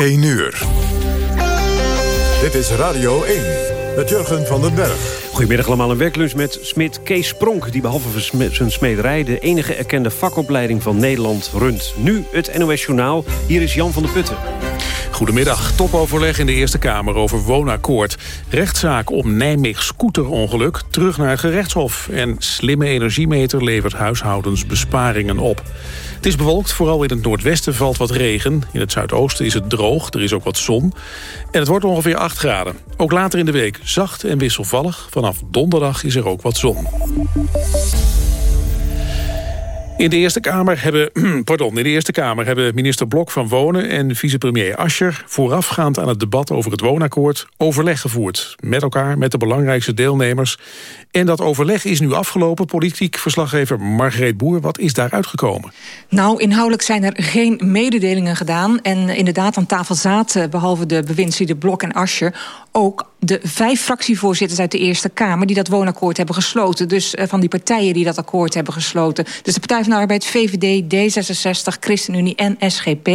1 uur. Dit is Radio 1 met Jurgen van den Berg. Goedemiddag allemaal, een werklunch met Smit Kees Spronk... die behalve zijn smederij de enige erkende vakopleiding van Nederland runt. Nu het NOS Journaal, hier is Jan van der Putten. Goedemiddag. Topoverleg in de Eerste Kamer over woonakkoord. Rechtszaak om Nijmegen scooterongeluk terug naar het gerechtshof. En slimme energiemeter levert huishoudens besparingen op. Het is bewolkt, vooral in het noordwesten valt wat regen. In het zuidoosten is het droog, er is ook wat zon. En het wordt ongeveer 8 graden. Ook later in de week zacht en wisselvallig. Vanaf donderdag is er ook wat zon. In de Eerste Kamer hebben, pardon, in de Eerste Kamer hebben minister Blok van Wonen en vicepremier Ascher voorafgaand aan het debat over het woonakkoord overleg gevoerd. Met elkaar, met de belangrijkste deelnemers. En dat overleg is nu afgelopen. Politiek verslaggever Margreet Boer, wat is daar uitgekomen? Nou, inhoudelijk zijn er geen mededelingen gedaan. En inderdaad, aan tafel zaten, behalve de bewindslieden Blok en Ascher... ook de vijf fractievoorzitters uit de Eerste Kamer... die dat woonakkoord hebben gesloten. Dus uh, van die partijen die dat akkoord hebben gesloten. Dus de Partij van de Arbeid, VVD, D66, ChristenUnie en SGP.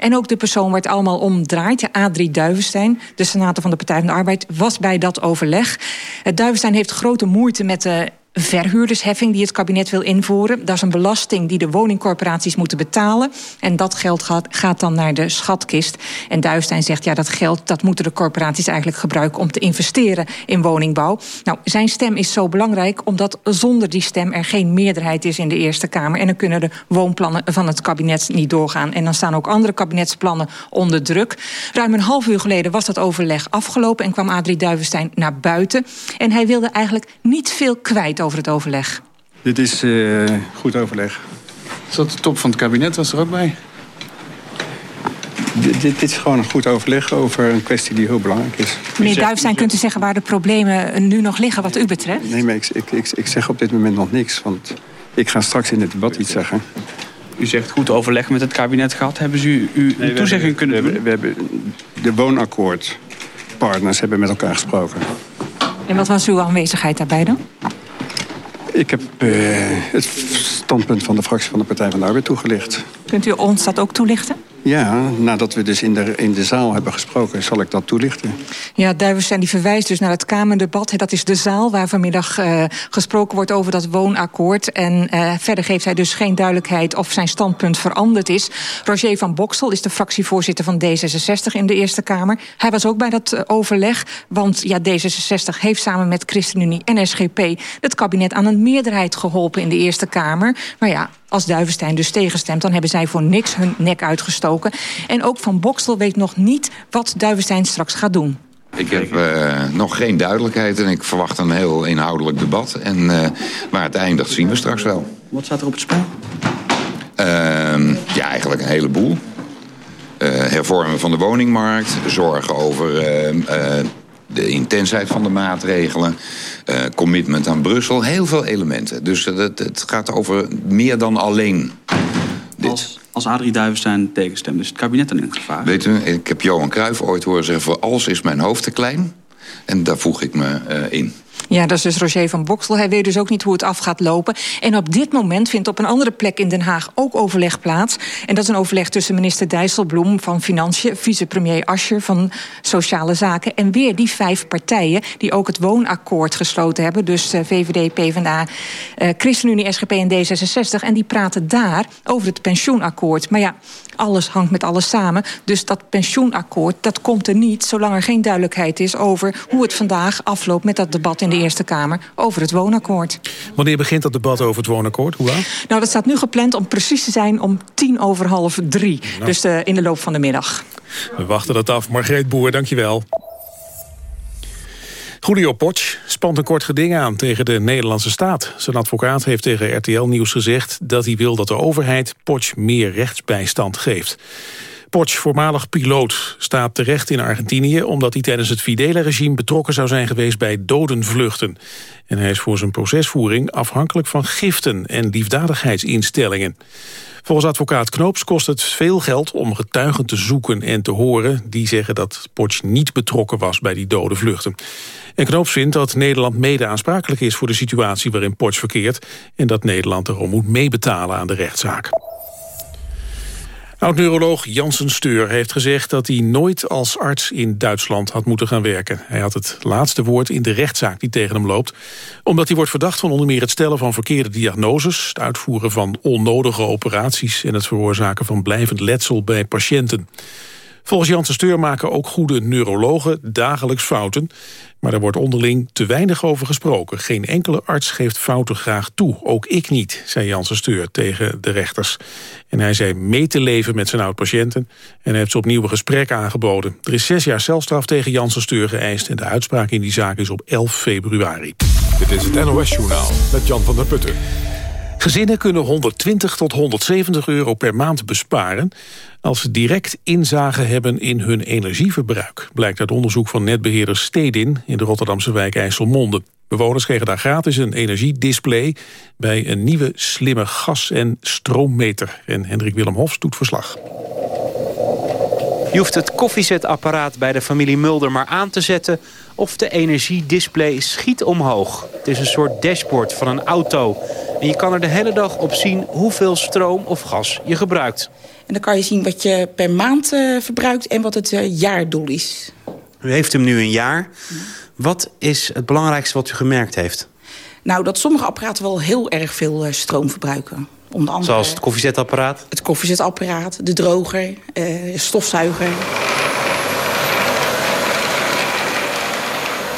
En ook de persoon waar allemaal om draait, Adrie Duivenstein... de senator van de Partij van de Arbeid, was bij dat overleg. Uh, Duivenstein heeft grote moeite met de verhuurdersheffing die het kabinet wil invoeren. Dat is een belasting die de woningcorporaties moeten betalen. En dat geld gaat, gaat dan naar de schatkist. En Duivenstein zegt, ja, dat geld dat moeten de corporaties eigenlijk gebruiken... om te investeren in woningbouw. Nou, zijn stem is zo belangrijk... omdat zonder die stem er geen meerderheid is in de Eerste Kamer. En dan kunnen de woonplannen van het kabinet niet doorgaan. En dan staan ook andere kabinetsplannen onder druk. Ruim een half uur geleden was dat overleg afgelopen... en kwam Adrie Duivenstein naar buiten. En hij wilde eigenlijk niet veel kwijt het overleg? Dit is uh, goed overleg. Zat de top van het kabinet was er ook bij? dit, dit, is gewoon een goed overleg over een kwestie die heel belangrijk is. Meneer Duifstein, kunt u zeggen waar de problemen nu nog liggen wat u betreft? Nee, maar ik, ik, ik, ik zeg op dit moment nog niks. Want ik ga straks in het debat iets zeggen. U zegt goed overleg met het kabinet gehad. Hebben ze u, u nee, toezegging kunnen doen? We hebben, de woonakkoordpartners hebben met elkaar gesproken. En wat was uw aanwezigheid daarbij dan? Ik heb uh, het standpunt van de fractie van de Partij van de Arbeid toegelicht. Kunt u ons dat ook toelichten? Ja, nadat we dus in de, in de zaal hebben gesproken, zal ik dat toelichten. Ja, Duivenstein die verwijst dus naar het Kamerdebat. Dat is de zaal waar vanmiddag uh, gesproken wordt over dat woonakkoord. En uh, verder geeft hij dus geen duidelijkheid of zijn standpunt veranderd is. Roger van Boksel is de fractievoorzitter van D66 in de Eerste Kamer. Hij was ook bij dat uh, overleg, want ja, D66 heeft samen met ChristenUnie en SGP... het kabinet aan een meerderheid geholpen in de Eerste Kamer. Maar ja, als Duivenstein dus tegenstemt... dan hebben zij voor niks hun nek uitgestoken. En ook Van Boksel weet nog niet wat Duivenstein straks gaat doen. Ik heb uh, nog geen duidelijkheid en ik verwacht een heel inhoudelijk debat. En uh, waar het eindigt zien we straks wel. Wat staat er op het spel? Uh, ja, eigenlijk een heleboel. Uh, hervormen van de woningmarkt, zorgen over de intensheid van de maatregelen, uh, commitment aan Brussel, heel veel elementen. Dus het, het gaat over meer dan alleen dit. Als, als Adrie Duivenstein tegenstemt, is het kabinet dan in gevaar? Weet u, ik heb Johan Cruijff ooit horen zeggen... voor als is mijn hoofd te klein. En daar voeg ik me uh, in. Ja, dat is dus Roger van Boksel. Hij weet dus ook niet hoe het af gaat lopen. En op dit moment vindt op een andere plek in Den Haag ook overleg plaats. En dat is een overleg tussen minister Dijsselbloem van Financiën... vicepremier Ascher van Sociale Zaken... en weer die vijf partijen die ook het woonakkoord gesloten hebben. Dus uh, VVD, PvdA, uh, ChristenUnie, SGP en D66. En die praten daar over het pensioenakkoord. Maar ja, alles hangt met alles samen. Dus dat pensioenakkoord, dat komt er niet... zolang er geen duidelijkheid is over hoe het vandaag afloopt... met dat debat in de Eerste Kamer over het woonakkoord. Wanneer begint dat debat over het woonakkoord? Hoe laat? Nou, dat staat nu gepland om precies te zijn om tien over half drie. Nou. Dus uh, in de loop van de middag. We wachten dat af. Margreet Boer, dankjewel. Julio Potsch spant een kort geding aan tegen de Nederlandse staat. Zijn advocaat heeft tegen RTL Nieuws gezegd dat hij wil dat de overheid Potsch meer rechtsbijstand geeft. Potsch, voormalig piloot, staat terecht in Argentinië... omdat hij tijdens het Fidela-regime betrokken zou zijn geweest bij dodenvluchten. En hij is voor zijn procesvoering afhankelijk van giften en liefdadigheidsinstellingen. Volgens advocaat Knoops kost het veel geld om getuigen te zoeken en te horen... die zeggen dat Potsch niet betrokken was bij die dode vluchten. En Knoops vindt dat Nederland mede aansprakelijk is... voor de situatie waarin Potsch verkeert... en dat Nederland erom moet meebetalen aan de rechtszaak. Oud-neuroloog Janssen Steur heeft gezegd dat hij nooit als arts in Duitsland had moeten gaan werken. Hij had het laatste woord in de rechtszaak die tegen hem loopt. Omdat hij wordt verdacht van onder meer het stellen van verkeerde diagnoses... het uitvoeren van onnodige operaties en het veroorzaken van blijvend letsel bij patiënten. Volgens Janssen Steur maken ook goede neurologen dagelijks fouten. Maar er wordt onderling te weinig over gesproken. Geen enkele arts geeft fouten graag toe. Ook ik niet, zei Janssen Steur tegen de rechters. En hij zei mee te leven met zijn oud-patiënten... en heeft ze opnieuw een gesprek aangeboden. Er is zes jaar celstraf tegen Janssen Steur geëist... en de uitspraak in die zaak is op 11 februari. Dit is het NOS Journaal met Jan van der Putten. Gezinnen kunnen 120 tot 170 euro per maand besparen... als ze direct inzage hebben in hun energieverbruik. Blijkt uit onderzoek van netbeheerder Stedin... in de Rotterdamse wijk IJsselmonde. Bewoners kregen daar gratis een energiedisplay... bij een nieuwe slimme gas- en stroommeter. En Hendrik Willem Hofs doet verslag. Je hoeft het koffiezetapparaat bij de familie Mulder maar aan te zetten... of de energiedisplay schiet omhoog. Het is een soort dashboard van een auto. En je kan er de hele dag op zien hoeveel stroom of gas je gebruikt. En dan kan je zien wat je per maand uh, verbruikt en wat het uh, jaardoel is. U heeft hem nu een jaar. Wat is het belangrijkste wat u gemerkt heeft? Nou, dat sommige apparaten wel heel erg veel uh, stroom verbruiken. Onder andere, Zoals het koffiezetapparaat? Het koffiezetapparaat, de droger, stofzuiger.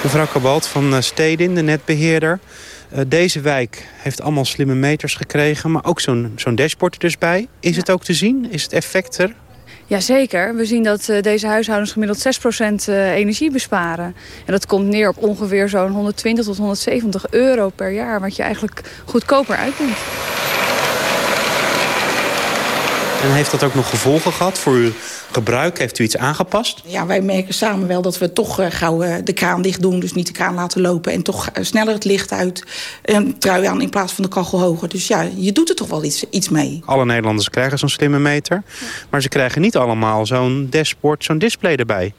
Mevrouw Kabalt van Stedin, de netbeheerder. Uh, deze wijk heeft allemaal slimme meters gekregen, maar ook zo'n zo'n dashboard er dus bij. Is ja. het ook te zien? Is het effect er? Jazeker. We zien dat uh, deze huishoudens gemiddeld 6% uh, energie besparen. En dat komt neer op ongeveer zo'n 120 tot 170 euro per jaar... wat je eigenlijk goedkoper uitkomt. En heeft dat ook nog gevolgen gehad voor uw gebruik? Heeft u iets aangepast? Ja, wij merken samen wel dat we toch uh, gauw uh, de kraan dicht doen. Dus niet de kraan laten lopen. En toch uh, sneller het licht uit. Een trui aan in plaats van de kachel hoger. Dus ja, je doet er toch wel iets, iets mee. Alle Nederlanders krijgen zo'n slimme meter. Ja. Maar ze krijgen niet allemaal zo'n dashboard, zo'n display erbij.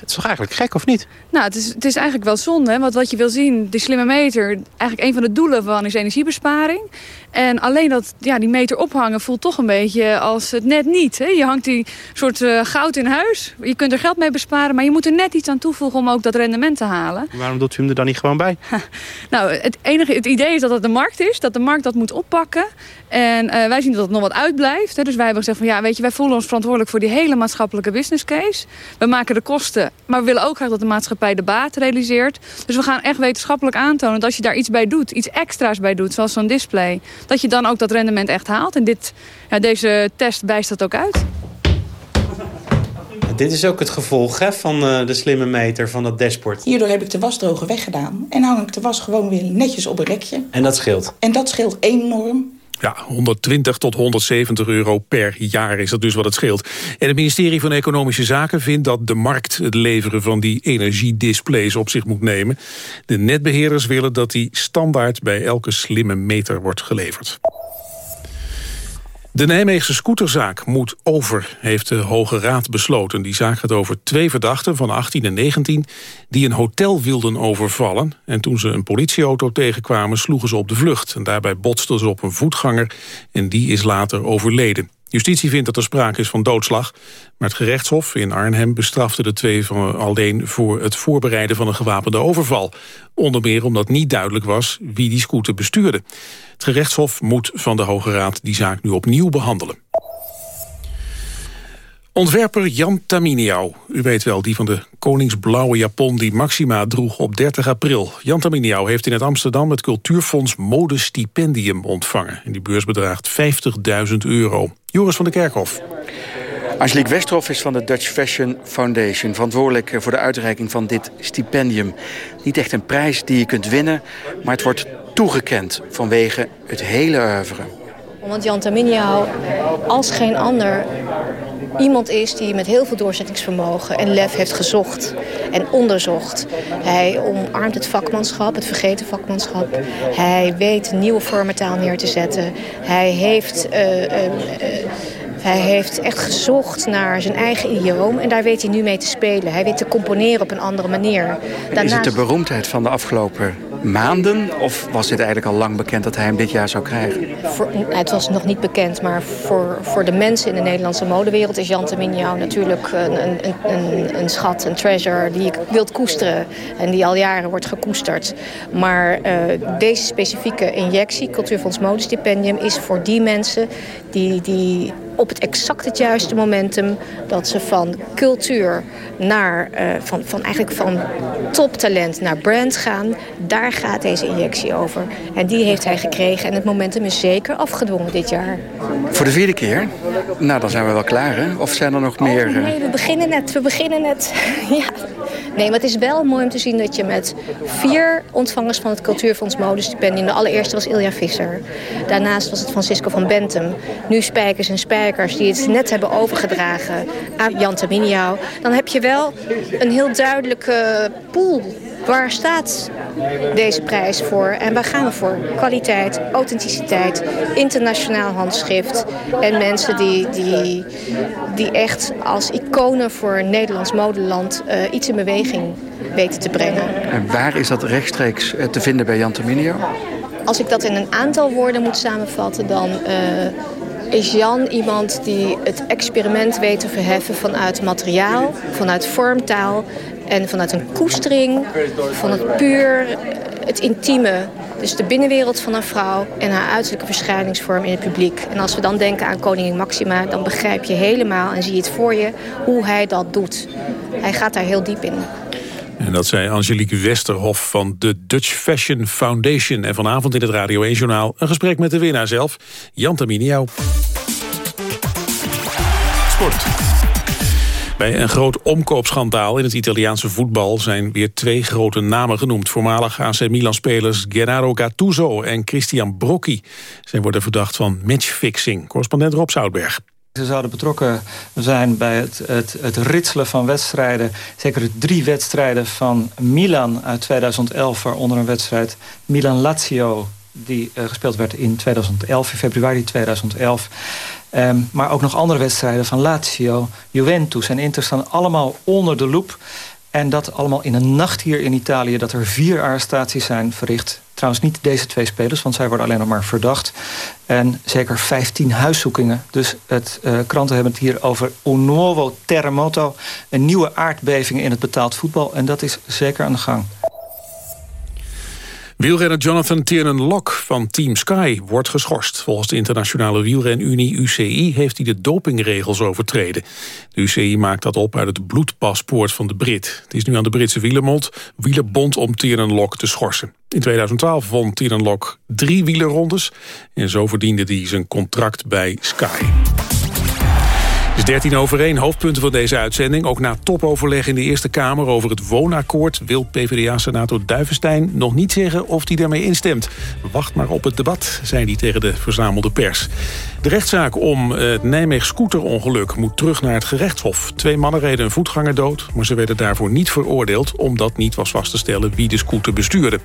Het is toch eigenlijk gek, of niet? Nou, het is, het is eigenlijk wel zonde. Hè? Want wat je wil zien, die slimme meter... eigenlijk een van de doelen van is energiebesparing. En alleen dat, ja, die meter ophangen voelt toch een beetje als het net niet. Hè? Je hangt die soort uh, goud in huis. Je kunt er geld mee besparen, maar je moet er net iets aan toevoegen... om ook dat rendement te halen. Waarom doet u hem er dan niet gewoon bij? nou, het, enige, het idee is dat het de markt is. Dat de markt dat moet oppakken. En uh, wij zien dat het nog wat uitblijft. Hè? Dus wij hebben gezegd van ja, weet je, wij voelen ons verantwoordelijk... voor die hele maatschappelijke business case. We maken de kosten, maar we willen ook graag dat de maatschappij de baat realiseert. Dus we gaan echt wetenschappelijk aantonen dat als je daar iets bij doet... iets extra's bij doet, zoals zo'n display dat je dan ook dat rendement echt haalt. En dit, ja, deze test wijst dat ook uit. Dit is ook het gevolg hè, van uh, de slimme meter van dat dashboard. Hierdoor heb ik de wasdroger weggedaan. En hang ik de was gewoon weer netjes op een rekje. En dat scheelt? En dat scheelt enorm. Ja, 120 tot 170 euro per jaar is dat dus wat het scheelt. En het ministerie van Economische Zaken vindt dat de markt het leveren van die energiedisplays op zich moet nemen. De netbeheerders willen dat die standaard bij elke slimme meter wordt geleverd. De Nijmeegse scooterzaak moet over, heeft de Hoge Raad besloten. Die zaak gaat over twee verdachten van 18 en 19... die een hotel wilden overvallen. En toen ze een politieauto tegenkwamen, sloegen ze op de vlucht. En daarbij botsten ze op een voetganger en die is later overleden. Justitie vindt dat er sprake is van doodslag. Maar het gerechtshof in Arnhem bestrafte de twee van alleen... voor het voorbereiden van een gewapende overval. Onder meer omdat niet duidelijk was wie die scooter bestuurde. Het gerechtshof moet van de Hoge Raad die zaak nu opnieuw behandelen. Ontwerper Jan Taminiau, u weet wel, die van de koningsblauwe japon die Maxima droeg op 30 april. Jan Taminiau heeft in het Amsterdam het Cultuurfonds Modestipendium ontvangen. En die beurs bedraagt 50.000 euro. Joris van der Kerkhof. Angelique Westerhof is van de Dutch Fashion Foundation... verantwoordelijk voor de uitreiking van dit stipendium. Niet echt een prijs die je kunt winnen... maar het wordt toegekend vanwege het hele oeuvre. Want Jan Taminiau, als geen ander, iemand is die met heel veel doorzettingsvermogen en lef heeft gezocht en onderzocht. Hij omarmt het vakmanschap, het vergeten vakmanschap. Hij weet nieuwe vormen taal neer te zetten. Hij heeft... Uh, uh, uh, hij heeft echt gezocht naar zijn eigen idioom en daar weet hij nu mee te spelen. Hij weet te componeren op een andere manier. Daarnaast... Is het de beroemdheid van de afgelopen maanden? Of was dit eigenlijk al lang bekend dat hij hem dit jaar zou krijgen? Het was nog niet bekend, maar voor, voor de mensen in de Nederlandse modewereld... is Jan natuurlijk een, een, een, een, schat, een treasure die je wilt koesteren. En die al jaren wordt gekoesterd. Maar uh, deze specifieke injectie, Cultuurfonds Modestipendium... is voor die mensen die, die op het exact het juiste momentum... dat ze van cultuur naar, uh, van, van eigenlijk van toptalent naar brand gaan... daar gaat deze injectie over. En die heeft hij gekregen en het momentum is zeker afgedwongen dit jaar. Voor de vierde keer? Nou, dan zijn we wel klaar, hè? Of zijn er nog meer... Oh, nee, we beginnen net, we beginnen net. ja. Nee, maar het is wel mooi om te zien dat je met vier ontvangers van het Cultuurfonds Modestipendium... de allereerste was Ilja Visser. Daarnaast was het Francisco van Bentum. Nu Spijkers en Spijkers die het net hebben overgedragen aan Jan Terminiau. Dan heb je wel een heel duidelijke pool Waar staat deze prijs voor en waar gaan we voor? Kwaliteit, authenticiteit, internationaal handschrift... en mensen die, die, die echt als iconen voor Nederlands modeland uh, iets in beweging weten te brengen. En waar is dat rechtstreeks eh, te vinden bij Jan Terminio? Als ik dat in een aantal woorden moet samenvatten... dan uh, is Jan iemand die het experiment weet te verheffen vanuit materiaal, vanuit vormtaal en vanuit een koestering van het puur, het intieme. Dus de binnenwereld van een vrouw en haar uiterlijke verschijningsvorm in het publiek. En als we dan denken aan koningin Maxima, dan begrijp je helemaal en zie je het voor je hoe hij dat doet. Hij gaat daar heel diep in. En dat zei Angelique Westerhof van de Dutch Fashion Foundation. En vanavond in het Radio 1-journaal een gesprek met de winnaar zelf, Jan Terminiau. Sport. Bij een groot omkoopschandaal in het Italiaanse voetbal... zijn weer twee grote namen genoemd. Voormalig AC Milan-spelers Gennaro Gattuso en Christian Brocchi. Zij worden verdacht van matchfixing. Correspondent Rob Zoutberg. Ze zouden betrokken zijn bij het, het, ritselen van wedstrijden. Zeker drie wedstrijden van Milan uit 2011... waaronder een wedstrijd Milan-Lazio die uh, gespeeld werd in 2011, in februari 2011. Um, maar ook nog andere wedstrijden van Lazio, Juventus en Inter staan allemaal onder de loep. En dat allemaal in een nacht hier in Italië... dat er vier arrestaties zijn verricht. Trouwens niet deze twee spelers, want zij worden alleen nog maar verdacht. En zeker 15 huiszoekingen. Dus het, uh, kranten hebben het hier over un nuovo terremoto. Een nieuwe aardbeving in het betaald voetbal. En dat is zeker aan de gang. Wielrenner Jonathan Tiernan Lok van Team Sky wordt geschorst. Volgens de internationale wielrenunie UCI heeft hij de dopingregels overtreden. De UCI maakt dat op uit het bloedpaspoort van de Brit. Het is nu aan de Britse wielerbond, wielerbond om Tiernan Lok te schorsen. In 2012 won Tiernan Lok drie wielerrondes en zo verdiende hij zijn contract bij Sky. Is 13 over 1, hoofdpunten van deze uitzending. Ook na topoverleg in de Eerste Kamer over het woonakkoord... wil PvdA-senator Duivenstein nog niet zeggen of hij daarmee instemt. Wacht maar op het debat, zei hij tegen de verzamelde pers. De rechtszaak om het Nijmegen scooterongeluk moet terug naar het gerechtshof. Twee mannen reden een voetganger dood, maar ze werden daarvoor niet veroordeeld... omdat niet was vast te stellen wie de scooter bestuurde.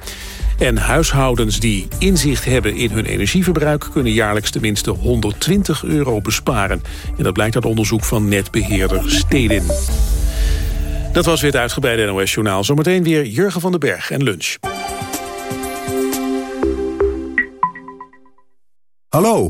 En huishoudens die inzicht hebben in hun energieverbruik... kunnen jaarlijks tenminste 120 euro besparen. En dat blijkt uit onderzoek van netbeheerder Stedin. Dat was weer het uitgebreide NOS-journaal. Zometeen weer Jurgen van den Berg en lunch. Hallo,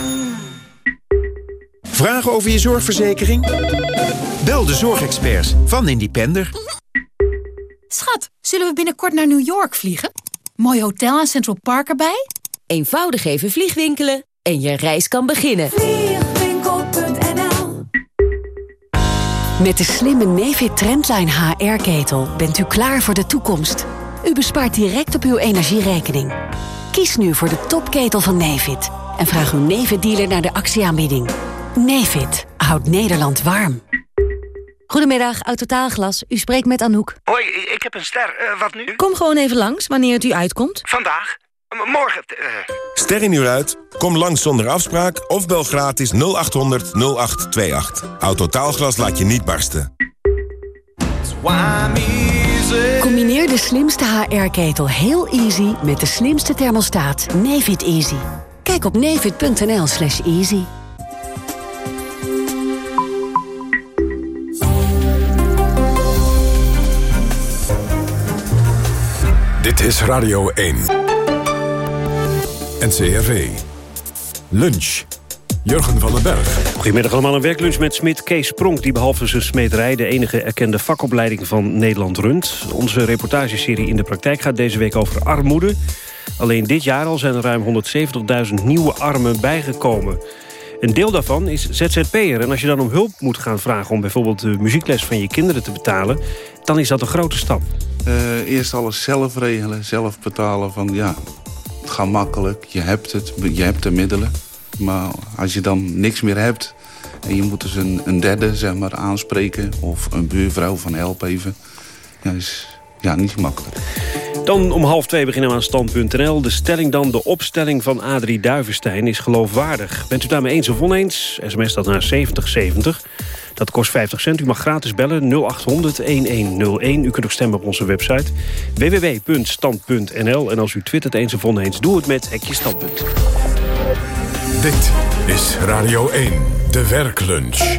Vragen over je zorgverzekering? Bel de zorgexperts van Independer. Schat, zullen we binnenkort naar New York vliegen? Mooi hotel en Central Park erbij? Eenvoudig even vliegwinkelen en je reis kan beginnen. Vliegwinkel.nl Met de slimme Nefit Trendline HR-ketel bent u klaar voor de toekomst. U bespaart direct op uw energierekening. Kies nu voor de topketel van Nefit en vraag uw Nefit-dealer naar de actieaanbieding. Nefit houdt Nederland warm. Goedemiddag, Autotaalglas. U spreekt met Anouk. Hoi, ik heb een ster. Uh, wat nu? Kom gewoon even langs, wanneer het u uitkomt. Vandaag? M morgen? Uh... Ster in uur uit? Kom langs zonder afspraak of bel gratis 0800 0828. Autotaalglas laat je niet barsten. Combineer de slimste HR-ketel heel easy met de slimste thermostaat Nefit Easy. Kijk op nefit.nl slash easy. Dit is Radio 1. NCRV. Lunch. Jurgen van den Berg. Goedemiddag allemaal, een werklunch met Smit Kees Pronk... die behalve zijn smederij de enige erkende vakopleiding van Nederland runt. Onze reportageserie in de praktijk gaat deze week over armoede. Alleen dit jaar al zijn er ruim 170.000 nieuwe armen bijgekomen. Een deel daarvan is ZZP'er. En als je dan om hulp moet gaan vragen om bijvoorbeeld de muziekles van je kinderen te betalen... dan is dat een grote stap. Uh, eerst alles zelf regelen, zelf betalen. Van ja, het gaat makkelijk, je hebt het, je hebt de middelen. Maar als je dan niks meer hebt en je moet dus een, een derde zeg maar, aanspreken... of een buurvrouw van help even, is ja, niet gemakkelijk. Dan om half twee beginnen we aan stand.nl. De stelling dan, de opstelling van Adrie Duivenstein is geloofwaardig. Bent u daarmee eens of oneens? SMS dat naar 7070. Dat kost 50 cent. U mag gratis bellen 0800 1101. U kunt ook stemmen op onze website www.stand.nl. En als u twittert eens of oneens, doe het met Hekje Standpunt. Dit is Radio 1, de werklunch.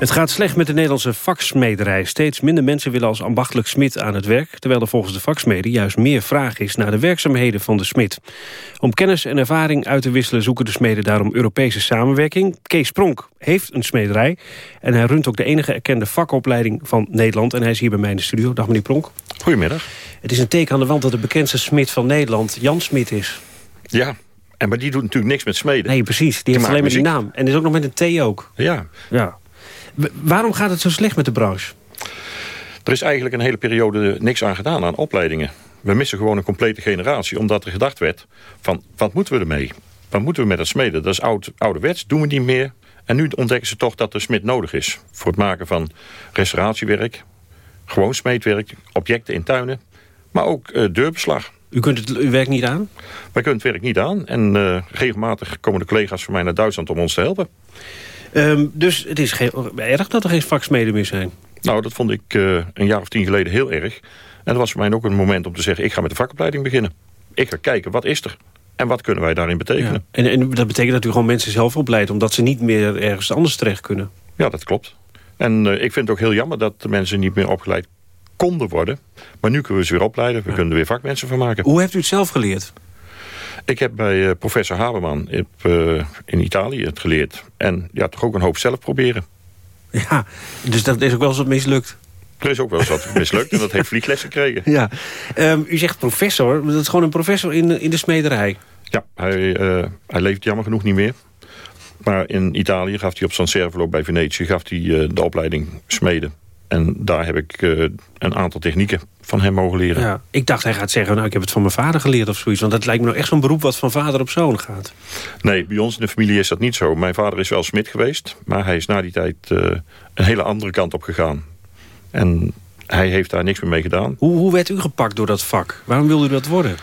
Het gaat slecht met de Nederlandse vaksmederij. Steeds minder mensen willen als ambachtelijk smid aan het werk... terwijl er volgens de vaksmeden juist meer vraag is naar de werkzaamheden van de smid. Om kennis en ervaring uit te wisselen zoeken de smeden daarom Europese samenwerking. Kees Pronk heeft een smederij en hij runt ook de enige erkende vakopleiding van Nederland. En hij is hier bij mij in de studio. Dag meneer Pronk. Goedemiddag. Het is een teken aan de wand dat de bekendste smid van Nederland Jan Smit is. Ja, en maar die doet natuurlijk niks met smeden. Nee, precies. Die, heeft alleen maar die naam. En is ook nog met een T ook. Ja. ja. Waarom gaat het zo slecht met de branche? Er is eigenlijk een hele periode niks aan gedaan aan opleidingen. We missen gewoon een complete generatie. Omdat er gedacht werd van wat moeten we ermee? Wat moeten we met het smeden? Dat is oud, ouderwets, doen we niet meer. En nu ontdekken ze toch dat de smid nodig is. Voor het maken van restauratiewerk. Gewoon smeedwerk. Objecten in tuinen. Maar ook uh, deurbeslag. U kunt het uw werk niet aan? Wij kunnen het werk niet aan. En uh, regelmatig komen de collega's van mij naar Duitsland om ons te helpen. Um, dus het is erg dat er geen vaksmeden meer zijn. Nou, dat vond ik uh, een jaar of tien geleden heel erg. En dat was voor mij ook een moment om te zeggen... ik ga met de vakopleiding beginnen. Ik ga kijken, wat is er? En wat kunnen wij daarin betekenen? Ja. En, en, dat betekent dat u gewoon mensen zelf opleidt... omdat ze niet meer ergens anders terecht kunnen? Ja, dat klopt. En uh, ik vind het ook heel jammer dat de mensen niet meer opgeleid konden worden. Maar nu kunnen we ze weer opleiden. We ja. kunnen er weer vakmensen van maken. Hoe heeft u het zelf geleerd? Ik heb bij uh, professor Haberman in, uh, in Italië het geleerd. En ja, toch ook een hoop zelf proberen. Ja, dus dat is ook wel eens wat mislukt. Er is ook wel eens wat mislukt en dat heeft vliegles gekregen. Ja. Um, u zegt professor, dat is gewoon een professor in, in de smederij. Ja, hij, uh, hij leeft jammer genoeg niet meer. Maar in Italië gaf hij op San Servolo bij Venetië gaf hij, de opleiding smeden. En daar heb ik uh, een aantal technieken van hem mogen leren. Ja, ik dacht hij gaat zeggen, nou ik heb het van mijn vader geleerd of zoiets. Want dat lijkt me nou echt zo'n beroep wat van vader op zoon gaat. Nee, bij ons in de familie is dat niet zo. Mijn vader is wel smid geweest. Maar hij is na die tijd uh, een hele andere kant op gegaan. En hij heeft daar niks meer mee gedaan. Hoe, hoe werd u gepakt door dat vak? Waarom wilde u dat worden?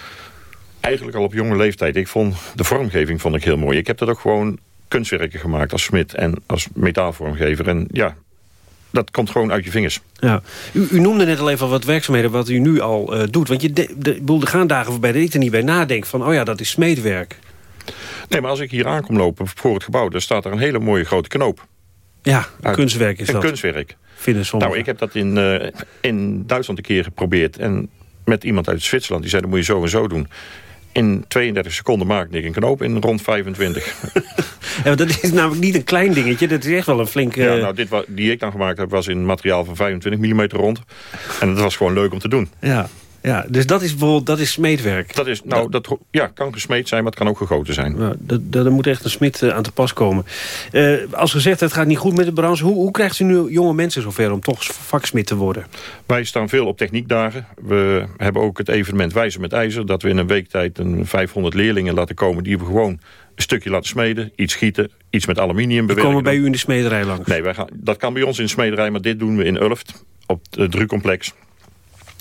Eigenlijk al op jonge leeftijd. Ik vond de vormgeving vond ik heel mooi. Ik heb dat ook gewoon kunstwerken gemaakt als smid en als metaalvormgever. En ja, dat komt gewoon uit je vingers. Ja. U, u noemde net al even wat werkzaamheden wat u nu al uh, doet. Want je de, de, de, er gaan dagen voorbij dat ik er niet bij nadenk van... oh ja, dat is smeedwerk. Nee, maar als ik hier aankom lopen voor het gebouw... dan staat er een hele mooie grote knoop. Ja, een kunstwerk is een dat. Een kunstwerk. Vinden sommigen. Nou, ik heb dat in, uh, in Duitsland een keer geprobeerd. En met iemand uit Zwitserland, die zei... dat moet je zo en zo doen in 32 seconden maakte ik een knoop in rond 25. ja, dat is namelijk niet een klein dingetje. Dat is echt wel een flinke... Ja, nou, dit die ik dan gemaakt heb was in materiaal van 25 mm rond. En dat was gewoon leuk om te doen. Ja. Ja, dus dat is bijvoorbeeld dat is smeedwerk. Dat is, nou, dat, ja, kan gesmeed zijn, maar het kan ook gegoten zijn. Nou, dat, dat, moet echt een smid eh, aan te pas komen. Eh, als gezegd, het gaat niet goed met de branche. Hoe, hoe krijgt u nu jonge mensen zover om toch vaksmid te worden? Wij staan veel op techniekdagen. We hebben ook het evenement Wijzen met IJzer... dat we in een week tijd een 500 leerlingen laten komen... die we gewoon een stukje laten smeden, iets gieten, iets met aluminium We bewerken. komen bij u in de smederij langs. Nee, wij gaan, dat kan bij ons in de smederij, maar dit doen we in Ulft, op het Drucomplex.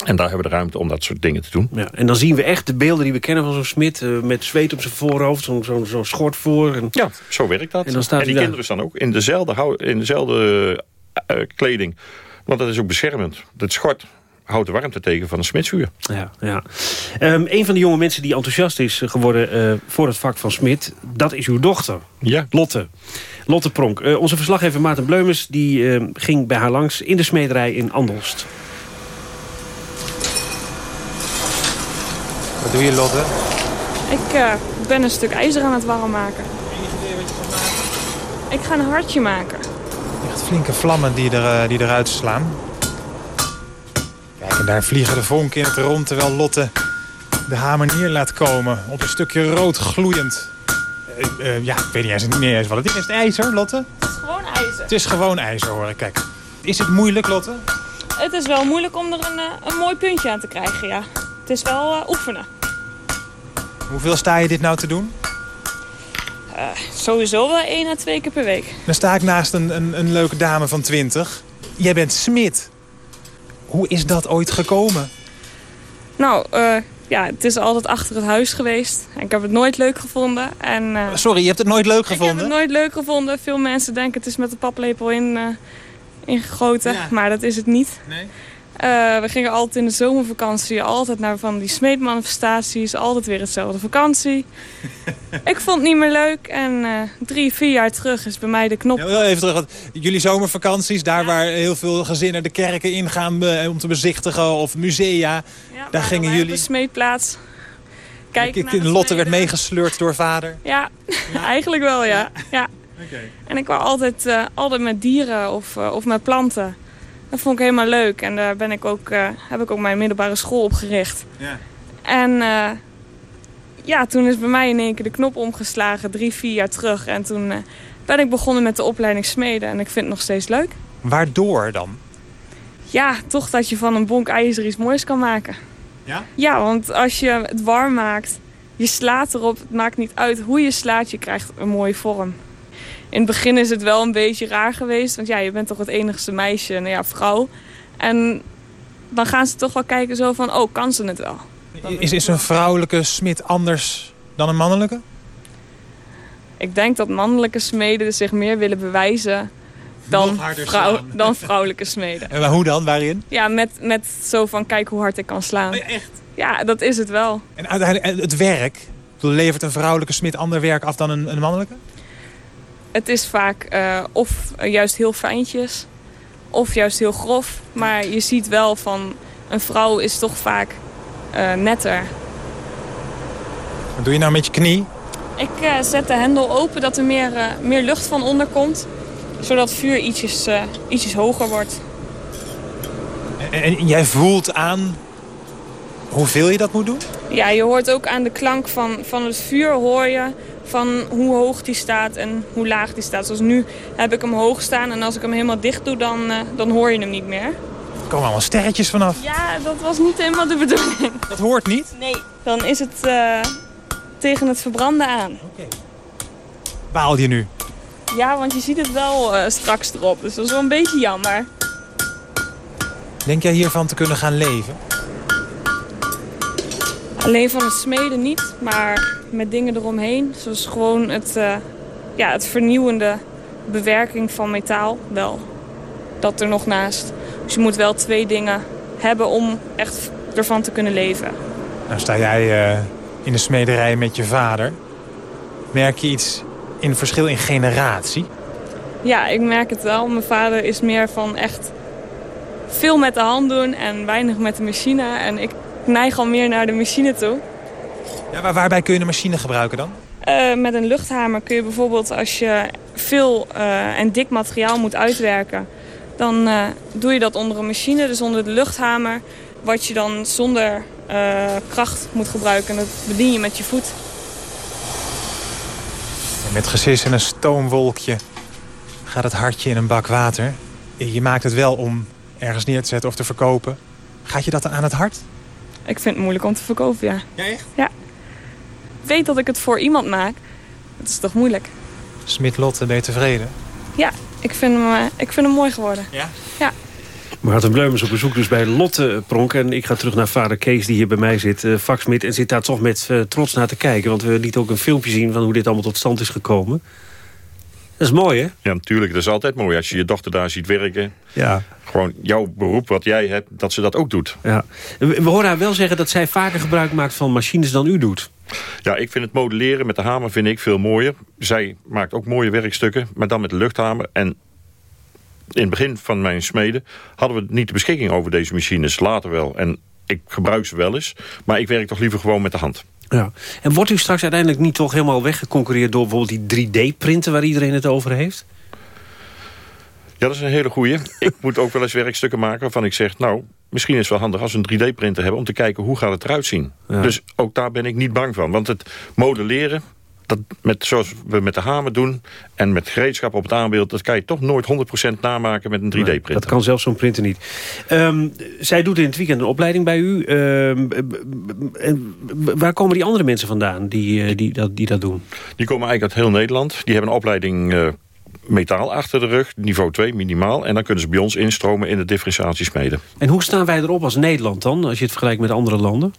En daar hebben we de ruimte om dat soort dingen te doen. Ja, en dan zien we echt de beelden die we kennen van zo'n smid... eh, met zweet op zijn voorhoofd, zo'n zo, zo schort voor. En... Ja, zo werkt dat. En dan staat die daar. kinderen staan ook in dezelfde, hou- in dezelfde eh, kleding. Want dat is ook beschermend. Het schort houdt de warmte tegen van een smidsvuur. Ja, ja. Ehm, een van de jonge mensen die enthousiast is geworden eh, voor het vak van smid... dat is uw dochter, ja. Lotte. Lotte Pronk. Eh, onze verslaggever Maarten Bleumers die, eh, ging bij haar langs in de smederij in Andelst. Wat doe je, Lotte? Ik eh, ben een stuk ijzer aan het warm maken. Ik ga een hartje maken. Echt flinke vlammen die, er, eh, die eruit slaan. Kijk, en daar vliegen de vonken in het rond... terwijl Lotte de hamer neer laat komen op een stukje rood gloeiend. Eh, ja, ik weet niet eens, niet eens wat het is. Is het ijzer, Lotte? Het is gewoon ijzer. Het is gewoon ijzer, hoor. Kijk, is het moeilijk, Lotte? Het is wel moeilijk om er een, een mooi puntje aan te krijgen, ja. Het is wel oefenen. Hoeveel sta je dit nou te doen? Eh, sowieso wel één à twee keer per week. Dan sta ik naast een, een, een leuke dame van 20. Jij bent smid. Hoe is dat ooit gekomen? Nou, eh, ja, het is altijd achter het huis geweest. Ik heb het nooit leuk gevonden. En, eh, Sorry, je hebt het nooit leuk Ik heb gevonden? het nooit leuk gevonden. Veel mensen denken het is met de paplepel in, ingegoten. Maar dat is het niet. Nee? Eh, we gingen altijd in de zomervakantie altijd naar van die smeedmanifestaties. Altijd weer hetzelfde vakantie. ik vond het niet meer leuk. En eh, drie, vier jaar terug is bij mij de knop. Ja, even terug. want Jullie zomervakanties, daar waar heel veel gezinnen de kerken ingaan eh, om te bezichtigen of musea. daar gingen jullie. de smeedplaats. Kijken naar de Lotte werd meegesleurd door vader. Ja, eigenlijk wel, ja. ja. En ik wou altijd, altijd met dieren of, of met planten. Dat vond ik helemaal leuk. En daar ben ik ook, eh, heb ik ook mijn middelbare school op gericht. Ja. En eh, ja, toen is bij mij in één keer de knop omgeslagen, drie, vier jaar terug. En toen eh, ben ik begonnen met de opleiding smeden. En ik vind het nog steeds leuk. Waardoor dan? Ja, toch dat je van een bonk ijzer iets moois kan maken. Ja? Ja, want als je het warm maakt, je slaat erop, het maakt niet uit hoe je slaat, je krijgt een mooie vorm. In het begin is het wel een beetje raar geweest, want ja, je bent toch het enigste meisje, nou ja, vrouw. En dan gaan ze toch wel kijken zo van, oh, kan ze het wel? Is, is een vrouwelijke smid anders dan een mannelijke? Ik denk dat mannelijke smeden zich meer willen bewijzen dan, vrouw, dan vrouwelijke smeden. En hoe dan? Waarin? Ja, met, met zo van, kijk hoe hard ik kan slaan. echt? Ja, dat is het wel. En uiteindelijk het werk. Levert een vrouwelijke smid ander werk af dan een, een mannelijke? Het is vaak eh, of juist heel fijntjes, of juist heel grof. Maar je ziet wel van, een vrouw is toch vaak eh, netter. Wat doe je nou met je knie? Ik eh, zet de hendel open dat er meer, meer lucht van onder komt. Zodat het vuur ietsjes, ietsjes hoger wordt. En, en jij voelt aan hoeveel je dat moet doen? Ja, je hoort ook aan de klank van, van het vuur hoor je van hoe hoog die staat en hoe laag die staat. Zoals nu heb ik hem hoog staan en als ik hem helemaal dicht doe, dan, eh, dan hoor je hem niet meer. Er komen allemaal sterretjes vanaf. Ja, dat was niet helemaal de bedoeling. Dat hoort niet? Nee. Dan is het eh, tegen het verbranden aan. Baal je nu? Ja, want je ziet het wel eh, straks erop. Dus dat is wel een beetje jammer. Denk jij hiervan te kunnen gaan leven? Alleen van het smeden niet, maar met dingen eromheen. Zoals gewoon het, eh, ja, het vernieuwende bewerking van metaal wel. Dat er nog naast. Dus je moet wel twee dingen hebben om echt ervan te kunnen leven. Nou sta jij eh, in de smederij met je vader. Merk je iets in verschil in generatie? Ja, ik merk het wel. Mijn vader is meer van echt veel met de hand doen en weinig met de machine. En ik neig al meer naar de machine toe. Ja, waar, waarbij kun je de machine gebruiken dan? Eh, met een luchthamer kun je bijvoorbeeld als je veel eh, en dik materiaal moet uitwerken... dan eh, doe je dat onder een machine, dus onder de luchthamer. wat je dan zonder kracht moet gebruiken. En dat bedien je met je voet. En met gesis en een stoomwolkje gaat het hartje in een bak water. Je maakt het wel om ergens neer te zetten of te verkopen. Gaat je dat dan aan het hart? Ik vind het moeilijk om te verkopen, ja. Ja, echt? Ja. Ik weet dat ik het voor iemand maak. Dat is toch moeilijk? Smit Lotte, ben je tevreden? Ja, ik vind hem, uh, ik vind hem mooi geworden. Ja? Ja. Maarten Bleum is op bezoek dus bij Lotte Pronk. En ik ga terug naar vader Kees die hier bij mij zit, uh, vaksmid. En zit daar toch met uh, trots naar te kijken. Want we lieten ook een filmpje zien van hoe dit allemaal tot stand is gekomen. Dat is mooi, hè? Ja, natuurlijk. Dat is altijd mooi als je je dochter daar ziet werken. Ja. Gewoon jouw beroep, wat jij hebt, dat ze dat ook doet. Ja. We horen haar wel zeggen dat zij vaker gebruik maakt van machines dan u doet. Ja, ik vind het modelleren met de hamer vind ik veel mooier. Zij maakt ook mooie werkstukken, maar dan met de luchthamer. En in het begin van mijn smeden hadden we niet de beschikking over deze machines. Later wel. En ik gebruik ze wel eens. Maar ik werk toch liever gewoon met de hand. Ja. En wordt u straks uiteindelijk niet toch helemaal weggeconcureerd... door bijvoorbeeld die 3D-printen waar iedereen het over heeft? Ja, dat is een hele goeie. ik moet ook wel eens werkstukken maken waarvan ik zeg... nou, misschien is het wel handig als we een 3D-printer hebben... om te kijken hoe gaat het eruit zien. Ja. Dus ook daar ben ik niet bang van. Want het modelleren, dat met, zoals we met de hamer doen... en met gereedschap op het aanbeeld... dat kan je toch nooit 100% namaken met een 3D-printer. dat kan zelfs zo'n printer niet. Um, zij doet in het weekend een opleiding bij u. Um, waar komen die andere mensen vandaan die, die, dat, die dat doen? Die komen eigenlijk uit heel Nederland. Die hebben een opleiding... Uh, metaal achter de rug, niveau 2 minimaal. En dan kunnen ze bij ons instromen in de differentiatiesmeden. En hoe staan wij erop als Nederland dan, als je het vergelijkt met andere landen?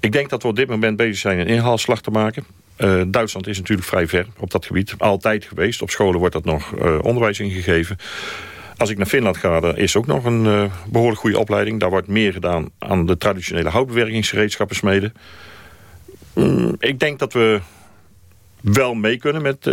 Ik denk dat we op dit moment bezig zijn een inhaalslag te maken. Uh, Duitsland is natuurlijk vrij ver op dat gebied. Altijd geweest. Op scholen wordt dat nog uh, onderwijs ingegeven. Als ik naar Finland ga, er is ook nog een uh, behoorlijk goede opleiding. Daar wordt meer gedaan aan de traditionele houtbewerkingsgereedschappen smeden. Mm, ik denk dat we wel mee kunnen met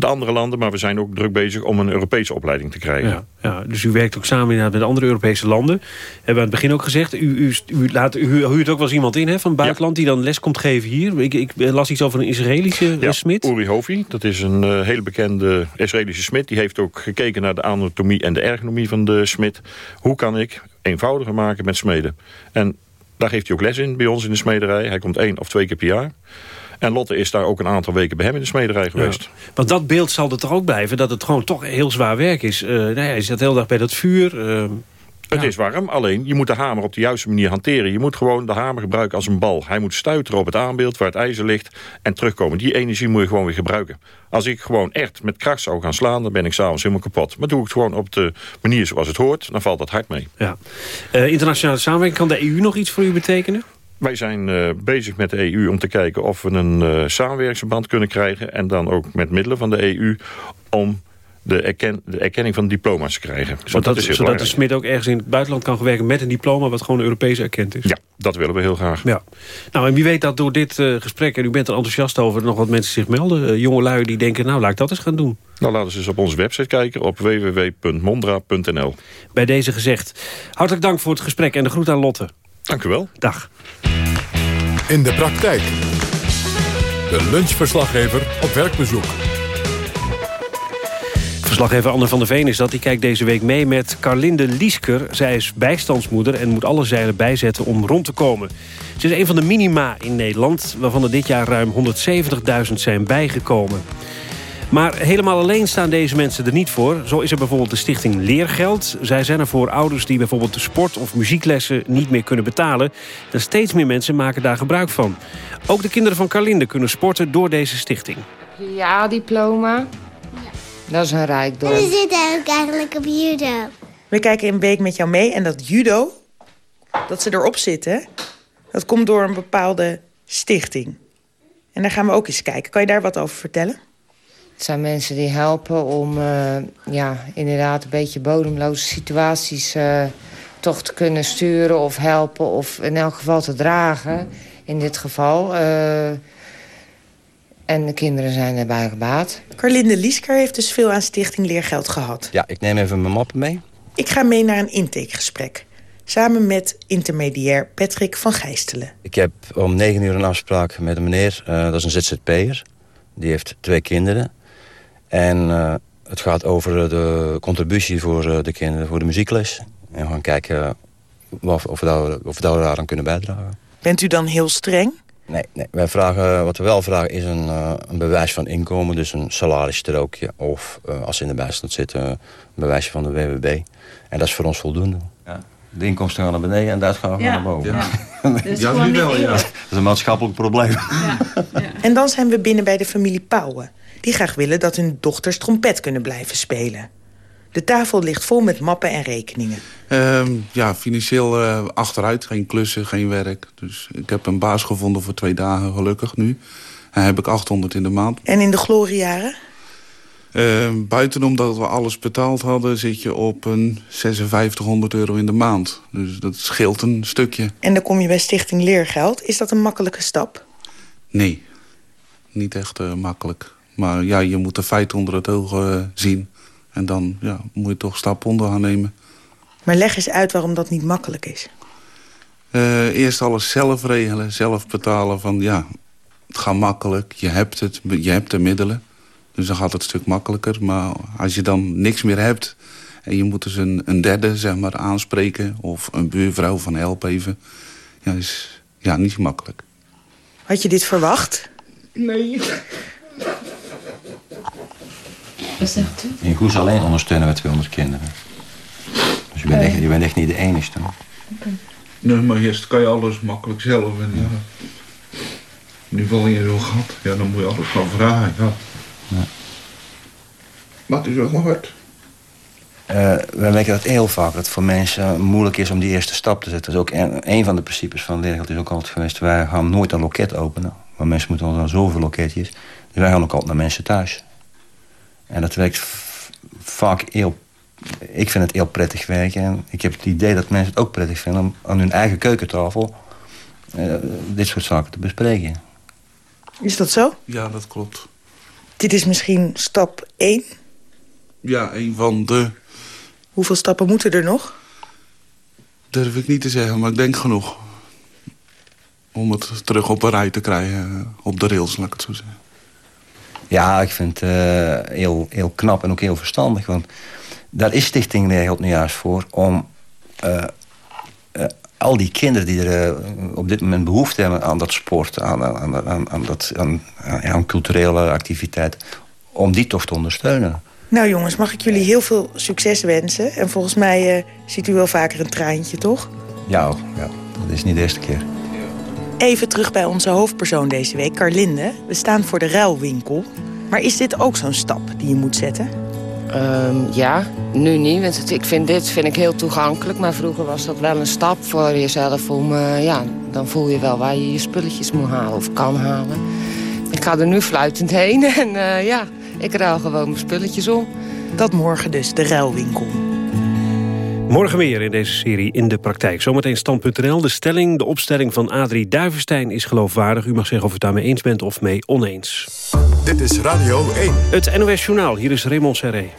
de andere landen. Maar we zijn ook druk bezig om een Europese opleiding te krijgen. Ja, ja, dus u werkt ook samen inderdaad met andere Europese landen. Hebben we aan het begin ook gezegd. U, u, u, laat, u huurt ook wel eens iemand in hè, van het buitenland... die dan les komt geven hier. Ik, ik las iets over een Israëlische ja, smid. Uri Hovi, dat is een uh, hele bekende Israëlische smid. Die heeft ook gekeken naar de anatomie en de ergonomie van de smid. Hoe kan ik eenvoudiger maken met smeden? En daar geeft hij ook les in bij ons in de smederij. Hij komt één of twee keer per jaar. En Lotte is daar ook een aantal weken bij hem in de smederij geweest. Ja. Want dat beeld zal er toch ook blijven, dat het gewoon toch heel zwaar werk is. Uh, nou ja, je zit de hele dag bij dat vuur. Uh, het ja. is warm, alleen je moet de hamer op de juiste manier hanteren. Je moet gewoon de hamer gebruiken als een bal. Hij moet stuiteren op het aanbeeld waar het ijzer ligt en terugkomen. Die energie moet je gewoon weer gebruiken. Als ik gewoon echt met kracht zou gaan slaan, dan ben ik s'avonds helemaal kapot. Maar doe ik het gewoon op de manier zoals het hoort, dan valt dat hard mee. Ja. Uh, internationale samenwerking, kan de EU nog iets voor u betekenen? Wij zijn uh, bezig met de EU om te kijken of we een uh, samenwerkingsverband kunnen krijgen. En dan ook met middelen van de EU om de, erken, de erkenning van diploma's te krijgen. Zodat, dat is zodat de smid ook ergens in het buitenland kan werken met een diploma... wat gewoon Europees erkend is. Ja, dat willen we heel graag. Ja. Nou, en wie weet dat door dit uh, gesprek, en u bent er enthousiast over... nog wat mensen zich melden. jonge lui die denken, nou, laat ik dat eens gaan doen. Nou, laten ze eens op onze website kijken op www.mondra.nl. Bij deze gezegd. Hartelijk dank voor het gesprek en de groet aan Lotte. Dank u wel. Dag. In de praktijk. De lunchverslaggever op werkbezoek. Verslaggever Anne van der Veen is dat. Die kijkt deze week mee met Carlinde Liesker. Zij is bijstandsmoeder en moet alle zeilen bijzetten om rond te komen. Ze is een van de minima in Nederland... waarvan er dit jaar ruim 170.000 zijn bijgekomen. Maar helemaal alleen staan deze mensen er niet voor. Zo is er bijvoorbeeld de stichting Leergeld. Zij zijn er voor ouders die bijvoorbeeld de sport- of muzieklessen niet meer kunnen betalen. En steeds meer mensen maken daar gebruik van. Ook de kinderen van Carlinde kunnen sporten door deze stichting. Ja, diploma. Dat is een rijkdom. En we zitten ook eigenlijk op judo. We kijken een week met jou mee en dat judo, dat ze erop zitten... dat komt door een bepaalde stichting. En daar gaan we ook eens kijken. Kan je daar wat over vertellen? Het zijn mensen die helpen om uh, ja, inderdaad een beetje bodemloze situaties uh, toch te kunnen sturen of helpen of in elk geval te dragen. In dit geval. Uh, en de kinderen zijn erbij gebaat. Carlinde Liesker heeft dus veel aan Stichting Leergeld gehad. Ja, ik neem even mijn mappen mee. Ik ga mee naar een intakegesprek. Samen met intermediair Patrick van Gijstelen. Ik heb om negen uur een afspraak met een meneer. dat is een ZZP'er. Die heeft twee kinderen. En uh, het gaat over de contributie voor uh, de kinderen, voor de muziekles. En we gaan kijken of, of, we, of dat we daar aan kunnen bijdragen. Bent u dan heel streng? Nee, nee, wij vragen, wat we wel vragen is een, uh, een bewijs van inkomen. Dus een salarisstrookje. Of uh, als ze in de bijstand zitten, een bewijsje van de WWB. En dat is voor ons voldoende. Ja. De inkomsten gaan naar beneden en dat gaan we ja. naar boven. Ja, dus ja nu wel, ja. Dat is een maatschappelijk probleem. Ja. En dan zijn we binnen bij de familie Pauwen. Die graag willen dat hun dochters trompet kunnen blijven spelen. De tafel ligt vol met mappen en rekeningen. Uh, ja, financieel uh, achteruit. Geen klussen, geen werk. Dus ik heb een baas gevonden voor twee dagen, gelukkig nu. En heb ik 800 in de maand. En in de gloriejaren? Uh, buiten omdat we alles betaald hadden... zit je op een 5600 euro in de maand. Dus dat scheelt een stukje. En dan kom je bij Stichting Leergeld. Is dat een makkelijke stap? Nee, niet echt uh, makkelijk. Maar ja, je moet de feiten onder het oog uh, zien. En dan ja, moet je toch stap onder gaan nemen. Maar leg eens uit waarom dat niet makkelijk is. Uh, eerst alles zelf regelen, zelf betalen. Van ja, het gaat makkelijk, je hebt het, je hebt de middelen. Dus dan gaat het een stuk makkelijker. Maar als je dan niks meer hebt... en je moet dus een, een derde zeg maar, aanspreken... of een buurvrouw van help even... ja, is ja, niet makkelijk. Had je dit verwacht? Nee. Wat zegt u? In Goes alleen ondersteunen we 200 kinderen. Dus je bent, echt, je bent echt niet de enigste. Okay. Nee, maar eerst kan je alles makkelijk zelf. En ja, nu val je in zo'n gat. Ja, dan moet je alles gaan vragen. Ja. ja. Maar het is ook nog hard. Uh, we merken dat heel vaak, dat het voor mensen moeilijk is om die eerste stap te zetten. Dat is ook een, een van de principes van leergeld is ook altijd geweest. Wij gaan nooit een loket openen. Maar mensen moeten al zoveel loketjes. Dus wij gaan ook altijd naar mensen thuis. En dat werkt vaak heel... Ik vind het heel prettig werken. En ik heb het idee dat mensen het ook prettig vinden... om aan hun eigen keukentafel uh, dit soort zaken te bespreken. Is dat zo? Ja, dat klopt. Dit is misschien stap 1? Ja, een van de... Hoeveel stappen moeten er nog? Durf ik niet te zeggen, maar ik denk genoeg. Om het terug op een rij te krijgen, op de rails, laat ik het zo zeggen. Ja, ik vind het uh, heel, heel knap en ook heel verstandig. Want daar is Stichting Leergeld nu juist voor... om uh, uh, al die kinderen die er op dit moment behoefte hebben aan dat sport... aan, aan, aan, aan dat, aan, aan culturele activiteit... om die toch te ondersteunen. Nou jongens, mag ik jullie heel veel succes wensen. En volgens mij ziet u wel vaker een traantje, toch? Ja, ja, dat is niet de eerste keer. Even terug bij onze hoofdpersoon deze week, Carlinde. We staan voor de ruilwinkel. Maar is dit ook zo'n stap die je moet zetten? Um, ja, nu niet. Want ik vind dit vind ik heel toegankelijk. Maar vroeger was dat wel een stap voor jezelf. Om, uh, ja, dan voel je wel waar je je spulletjes moet halen of kan halen. Ik ga er nu fluitend heen en uh, ja, ik ruil gewoon mijn spulletjes om. Dat morgen dus, de ruilwinkel. Morgen weer in deze serie In de Praktijk. Zometeen stand.nl. De stelling, de opstelling van Adrie Duivenstein is geloofwaardig. U mag zeggen of u het daarmee eens bent of mee oneens. Dit is Radio 1. Het NOS Journaal, hier is Raymond Serré.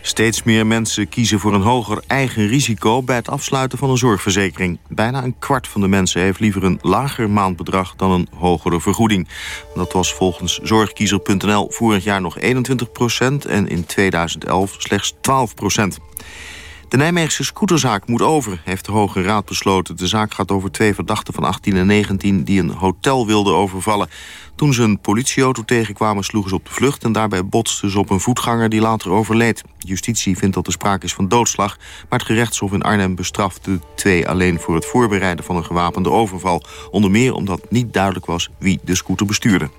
Steeds meer mensen kiezen voor een hoger eigen risico... bij het afsluiten van een zorgverzekering. Bijna een kwart van de mensen heeft liever een lager maandbedrag... dan een hogere vergoeding. Dat was volgens zorgkiezer.nl vorig jaar nog 21% en in 2011 slechts 12 de Nijmeegse scooterzaak moet over, heeft de Hoge Raad besloten. De zaak gaat over twee verdachten van 18 en 19 die een hotel wilden overvallen. Toen ze een politieauto tegenkwamen sloegen ze op de vlucht... en daarbij botsten ze op een voetganger die later overleed. Justitie vindt dat er sprake is van doodslag... maar het gerechtshof in Arnhem bestraft de twee alleen... voor het voorbereiden van een gewapende overval. Onder meer omdat niet duidelijk was wie de scooter bestuurde.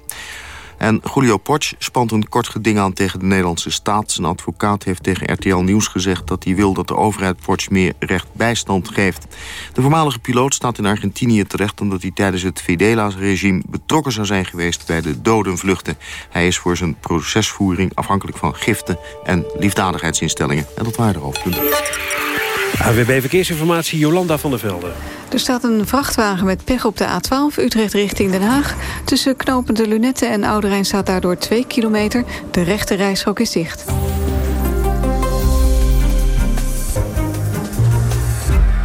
En Julio Potsch spant een kort geding aan tegen de Nederlandse staat. Zijn advocaat heeft tegen RTL Nieuws gezegd dat hij wil dat de overheid Potsch meer rechtbijstand geeft. De voormalige piloot staat in Argentinië terecht omdat hij tijdens het Fidela's-regime betrokken zou zijn geweest bij de dodenvluchten. Hij is voor zijn procesvoering afhankelijk van giften en liefdadigheidsinstellingen. En dat waren de hoofdpunten. AWB Verkeersinformatie, Jolanda van der Velde. Er staat een vrachtwagen met pech op de A12, Utrecht richting Den Haag. Tussen knopende Lunette en Ouderijn staat daardoor 2 kilometer. De rechte rijstrook is dicht.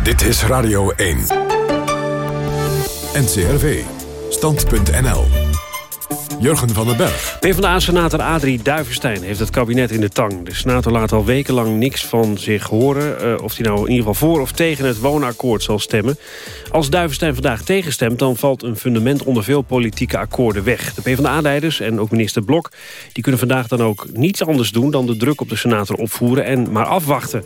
Dit is Radio 1. NCRV. Stand.nl Jurgen van den Berg. PvdA-senator Adrie Duivenstein heeft het kabinet in de tang. De senator laat al wekenlang niks van zich horen... Uh, of hij nou in ieder geval voor of tegen het woonakkoord zal stemmen. Als Duivenstein vandaag tegenstemt... dan valt een fundament onder veel politieke akkoorden weg. De PvdA-leiders en ook minister Blok... die kunnen vandaag dan ook niets anders doen... dan de druk op de senator opvoeren en maar afwachten.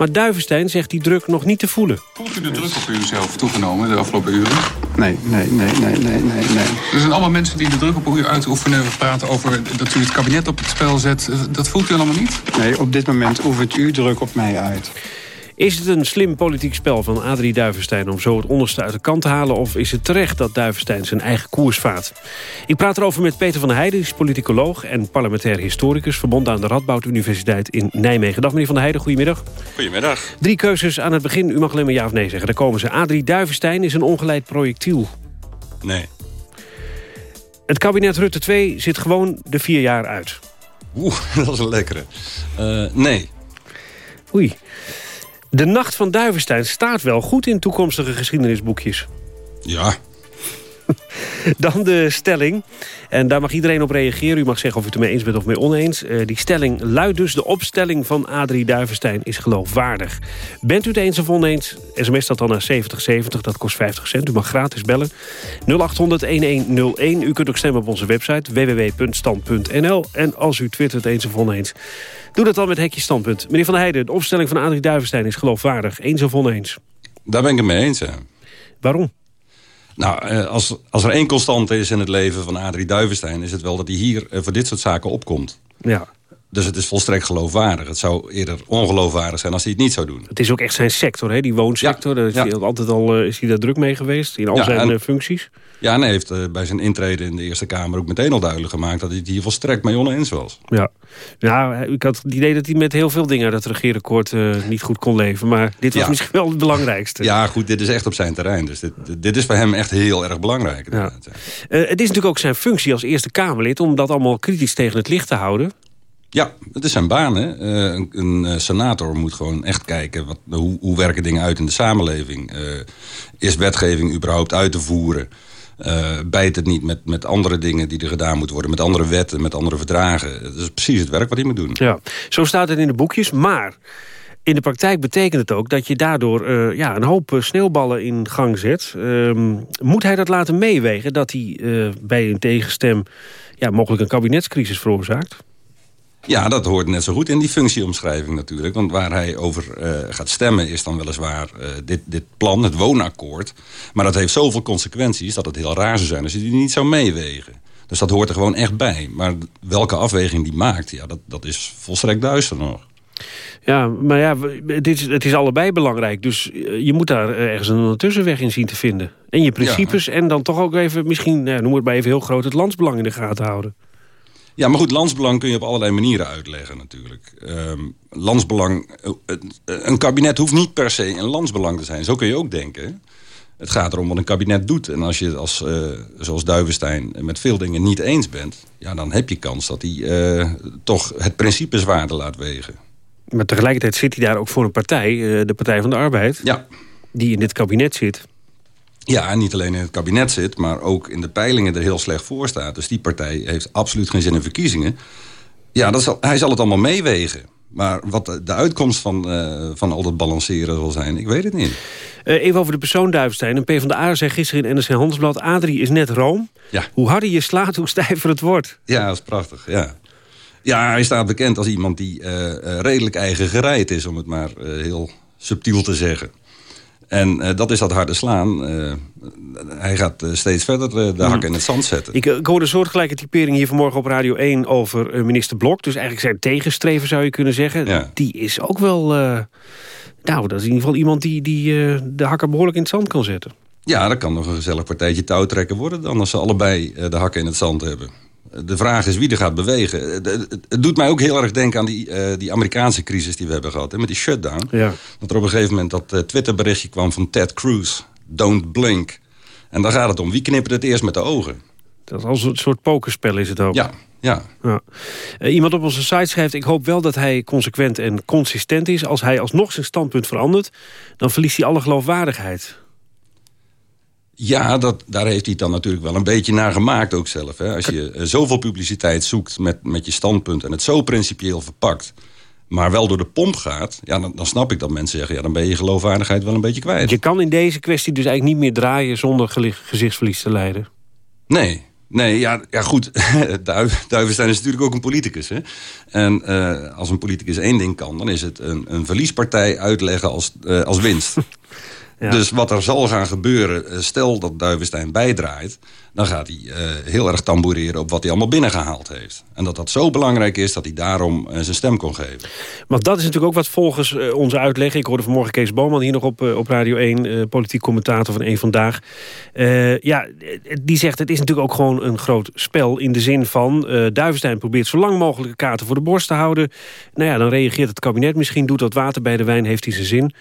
Maar Duivenstein zegt die druk nog niet te voelen. Voelt u de druk op uzelf toegenomen de afgelopen uren? Nee, nee, nee, nee, nee, nee, nee. Er zijn allemaal mensen die de druk op u uitoefenen. We praten over dat u het kabinet op het spel zet. Dat voelt u allemaal niet? Nee, op dit moment oefent u druk op mij uit. Is het een slim politiek spel van Adrie Duivenstein om zo het onderste uit de kant te halen... of is het terecht dat Duivenstein zijn eigen koers vaart? Ik praat erover met Peter van der Heijden, is politicoloog... en parlementair historicus, verbonden aan de Radboud Universiteit in Nijmegen. Dag meneer van der Heijden, goedemiddag. Goedemiddag. Drie keuzes aan het begin, u mag alleen maar ja of nee zeggen. Daar komen ze. Adrie Duivenstein is een ongeleid projectiel. Nee. Het kabinet Rutte 2 zit gewoon de vier jaar uit. Oeh, dat is een lekkere. Uh, nee. Oei. De Nacht van Duivenstein staat wel goed in toekomstige geschiedenisboekjes. Ja. Dan de stelling. En daar mag iedereen op reageren. U mag zeggen of u het ermee eens bent of mee oneens. Uh, die stelling luidt dus... de opstelling van Adrie Duivenstein is geloofwaardig. Bent u het eens of oneens? SMS dat dan naar 7070, dat kost 50 cent. U mag gratis bellen. 0800-1101. U kunt ook stemmen op onze website www.stand.nl. En als u twittert eens of oneens... doe dat dan met hekje standpunt. Meneer Van der Heijden, de opstelling van Adrie Duivenstein is geloofwaardig. Eens of oneens? Daar ben ik het mee eens, hè. Waarom? Nou, eh, als, als er één constante is in het leven van Adrie Duivenstein... is het wel dat hij hier eh, voor dit soort zaken opkomt. Ja. Dus het is volstrekt geloofwaardig. Het zou eerder ongeloofwaardig zijn als hij het niet zou doen. Het is ook echt zijn sector, hè? die woonsector. Ja, daar is hij altijd al is hij daar druk mee geweest in al ja, zijn en, functies. Ja, en hij heeft uh, bij zijn intrede in de Eerste Kamer ook meteen al duidelijk gemaakt... dat hij het hier volstrekt mee oneens was. Ja, ja ik had het idee dat hij met heel veel dingen... dat regeerakkoord uh, niet goed kon leven. Maar dit was misschien wel het belangrijkste. Ja, goed, dit is echt op zijn terrein. Dus dit, dit is voor hem echt heel erg belangrijk. Ja. Uh, het is natuurlijk ook zijn functie als Eerste Kamerlid... om dat allemaal kritisch tegen het licht te houden. Ja, het is zijn baan. Hè? Een, een, senator moet gewoon echt kijken... Wat, hoe, hoe werken dingen uit in de samenleving. Is wetgeving überhaupt uit te voeren? Uh, bijt het niet met, met andere dingen die er gedaan moeten worden... met andere wetten, met andere verdragen. Dat is precies het werk wat hij moet doen. Ja, zo staat het in de boekjes, maar... In de praktijk betekent het ook dat je daardoor uh, ja, een hoop sneeuwballen in gang zet. Uh, moet hij dat laten meewegen dat hij bij een tegenstem ja, mogelijk een kabinetscrisis veroorzaakt? Ja, dat hoort net zo goed in die functieomschrijving natuurlijk. Want waar hij over uh, gaat stemmen is dan weliswaar uh, dit, dit plan, het woonakkoord. Maar dat heeft zoveel consequenties dat het heel raar zou zijn als hij die niet zou meewegen. Dus dat hoort er gewoon echt bij. Maar welke afweging die maakt, ja, dat, dat is volstrekt duister nog. Ja, maar ja, het is, het is allebei belangrijk. Dus eh, je moet daar ergens een tussenweg in zien te vinden. En je principes ja. en dan toch ook even, misschien, noem het maar even heel groot... het landsbelang in de gaten houden. Ja, maar goed, landsbelang kun je op allerlei manieren uitleggen natuurlijk. Um, landsbelang, een kabinet hoeft niet per se een landsbelang te zijn. Zo kun je ook denken. Het gaat erom wat een kabinet doet. En als je als, uh, zoals Duivenstein met veel dingen niet eens bent... Ja, dan heb je kans dat hij uh, toch het principe zwaarder laat wegen. Maar tegelijkertijd zit hij daar ook voor een partij, uh, de Partij van de Arbeid... Ja. die in dit kabinet zit. Ja, niet alleen in het kabinet zit, maar ook in de peilingen er heel slecht voor staat. Dus die partij heeft absoluut geen zin in verkiezingen. Ja, dat zal, hij zal het allemaal meewegen. Maar wat de, uitkomst van, uh, van al dat balanceren zal zijn, ik weet het niet. Uh, even over de persoon Duivenstein. Een PvdA zei gisteren in NRC Handelsblad... Adrie is net Room. Ja. Hoe harder je slaat, hoe stijver het wordt. Ja, dat is prachtig, ja. Ja, hij staat bekend als iemand die uh, redelijk eigen gereid is... om het maar heel subtiel te zeggen. En uh, dat is dat harde slaan. Uh, hij gaat uh, steeds verder de hakken in het zand zetten. Ik, ik hoorde een soortgelijke typering hier vanmorgen op Radio 1 over minister Blok. Dus eigenlijk zijn tegenstrever zou je kunnen zeggen. Ja. Die is ook wel... nou, dat is in ieder geval iemand die, die de hakker behoorlijk in het zand kan zetten. Ja, dat kan nog een gezellig partijtje touwtrekken worden... dan als ze allebei de hakken in het zand hebben. De vraag is wie er gaat bewegen. Het doet mij ook heel erg denken aan die, uh, die Amerikaanse crisis die we hebben gehad. Hè, met die shutdown. Ja. Dat er op een gegeven moment dat uh, Twitterberichtje kwam van Ted Cruz. Don't blink. En daar gaat het om. Wie knippert het eerst met de ogen? Dat is als een soort pokerspel is het ook. Ja, ja. ja. Uh, iemand op onze site schrijft... ik hoop wel dat hij consequent en consistent is. Als hij alsnog zijn standpunt verandert... dan verliest hij alle geloofwaardigheid. Ja, dat, daar heeft hij het dan natuurlijk wel een beetje naar gemaakt ook zelf. Hè. Als je uh, zoveel publiciteit zoekt met, met je standpunt... en het zo principieel verpakt maar wel door de pomp gaat... Ja, dan, dan snap ik dat mensen zeggen... Ja, dan ben je geloofwaardigheid wel een beetje kwijt. Je kan in deze kwestie dus eigenlijk niet meer draaien... zonder gezichtsverlies te leiden. Nee, Nee, ja, ja goed. Duivenstein is natuurlijk ook een politicus. Hè? En uh, als een politicus één ding kan... dan is het een, een verliespartij uitleggen als, uh, als winst. ja. Dus wat er zal gaan gebeuren... stel dat Duivenstein bijdraait dan gaat hij uh, heel erg tamboureren op wat hij allemaal binnengehaald heeft. En dat dat zo belangrijk is dat hij daarom uh, zijn stem kon geven. Maar dat is natuurlijk ook wat volgens uh, onze uitleg... ik hoorde vanmorgen Kees Boman hier nog op, op Radio 1... politiek commentator van Eén Vandaag. ja, die zegt het is natuurlijk ook gewoon een groot spel... in de zin van Duivenstein probeert zo lang mogelijk kaarten voor de borst te houden. Nou ja, dan reageert het kabinet misschien, doet dat water bij de wijn, heeft hij zijn zin.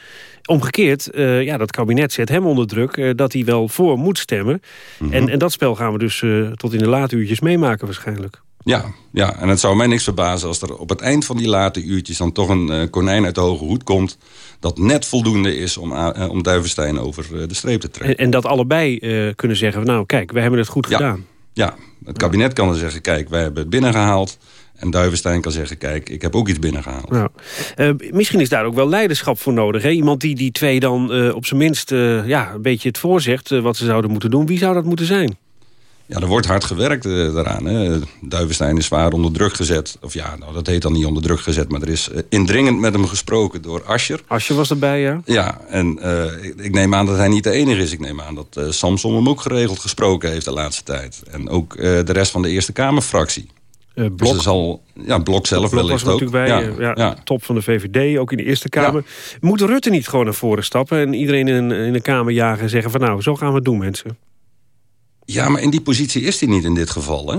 Omgekeerd, ja, dat kabinet zet hem onder druk... dat hij wel voor moet stemmen. Mm -hmm. en, en dat spel gaan we dus uh, tot in de late uurtjes meemaken waarschijnlijk. Ja, ja, en het zou mij niks verbazen als er op het eind van die late uurtjes... dan toch een konijn uit de hoge hoed komt... dat net voldoende is om, om Duivenstein over de streep te trekken. En, en dat allebei kunnen zeggen, nou kijk, wij hebben het goed ja, gedaan. Ja, het kabinet kan dan zeggen, kijk, wij hebben het binnengehaald... En Duivenstein kan zeggen, kijk, ik heb ook iets binnengehaald. Nou, uh, misschien is daar ook wel leiderschap voor nodig. Hè? Iemand die die twee dan uh, op zijn minst uh, ja, een beetje het voorzegt... wat ze zouden moeten doen. Wie zou dat moeten zijn? Ja, er wordt hard gewerkt daaraan. Hè. Duivenstein is zwaar onder druk gezet. Of ja, nou, dat heet dan niet onder druk gezet... maar er is indringend met hem gesproken door Ascher. Ascher was erbij, ja? Ja, en ik, ik, neem aan dat hij niet de enige is. Ik neem aan dat Samson hem ook geregeld gesproken heeft de laatste tijd. En ook de rest van de Eerste Kamerfractie. Uh, blok. Dus zal, ja, Blok zelf Blok wellicht was ook. natuurlijk bij, ja, ja, ja, top van de VVD, ook in de Eerste Kamer. Moet Rutte niet gewoon naar voren stappen... en iedereen in, in de Kamer jagen en zeggen van... nou, zo gaan we het doen, mensen? Ja, maar in die positie is hij niet in dit geval, hè?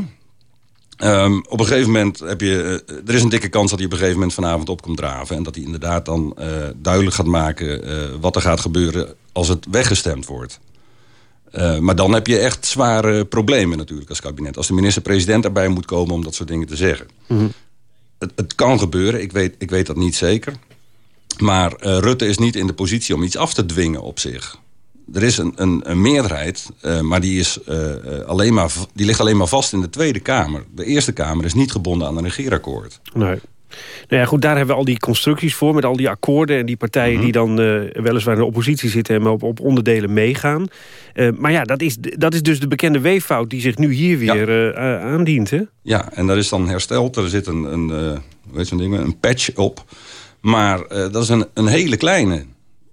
Um, op een gegeven moment heb je... Uh, er is een dikke kans dat hij op een gegeven moment vanavond op komt draven... en dat hij inderdaad dan uh, duidelijk gaat maken... Uh, wat er gaat gebeuren als het weggestemd wordt. Uh, maar dan heb je echt zware problemen natuurlijk als kabinet. Als de minister-president erbij moet komen om dat soort dingen te zeggen. Mhm. Mm -hmm. het, het, kan gebeuren, ik weet, ik weet dat niet zeker. Maar uh, Rutte is niet in de positie om iets af te dwingen op zich. Er is een, een, een meerderheid, uh, maar die, is, alleen maar, die ligt alleen maar vast in de Tweede Kamer. De Eerste Kamer is niet gebonden aan een regeerakkoord. Nee. Nou ja, goed, daar hebben we al die constructies voor... met al die akkoorden en die partijen mm -hmm. die dan uh, weliswaar in de oppositie zitten... en op, op onderdelen meegaan. Uh, maar ja, dat is, dat is dus de bekende weeffout die zich nu hier weer ja. uh, aandient, hè? Ja, en dat is dan hersteld. Er zit een, een, heet zo'n ding, een patch op. Maar dat is een, een hele kleine.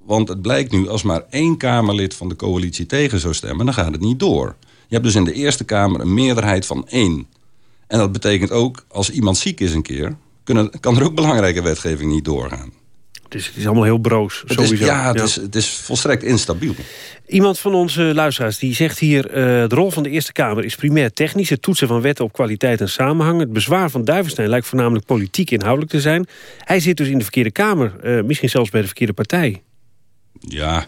Want het blijkt nu, als maar één Kamerlid van de coalitie tegen zou stemmen... dan gaat het niet door. Je hebt dus in de Eerste Kamer een meerderheid van één. En dat betekent ook, als iemand ziek is een keer kunnen, kan er ook belangrijke wetgeving niet doorgaan. Dus het is allemaal heel broos, het sowieso. Is, ja, het, ja. Is, het is volstrekt instabiel. Iemand van onze luisteraars die zegt hier... Uh, de rol van de Eerste Kamer is primair technisch... het toetsen van wetten op kwaliteit en samenhang. Het bezwaar van Duivenstein lijkt voornamelijk politiek inhoudelijk te zijn. Hij zit dus in de verkeerde Kamer. Uh, misschien zelfs bij de verkeerde partij. Ja,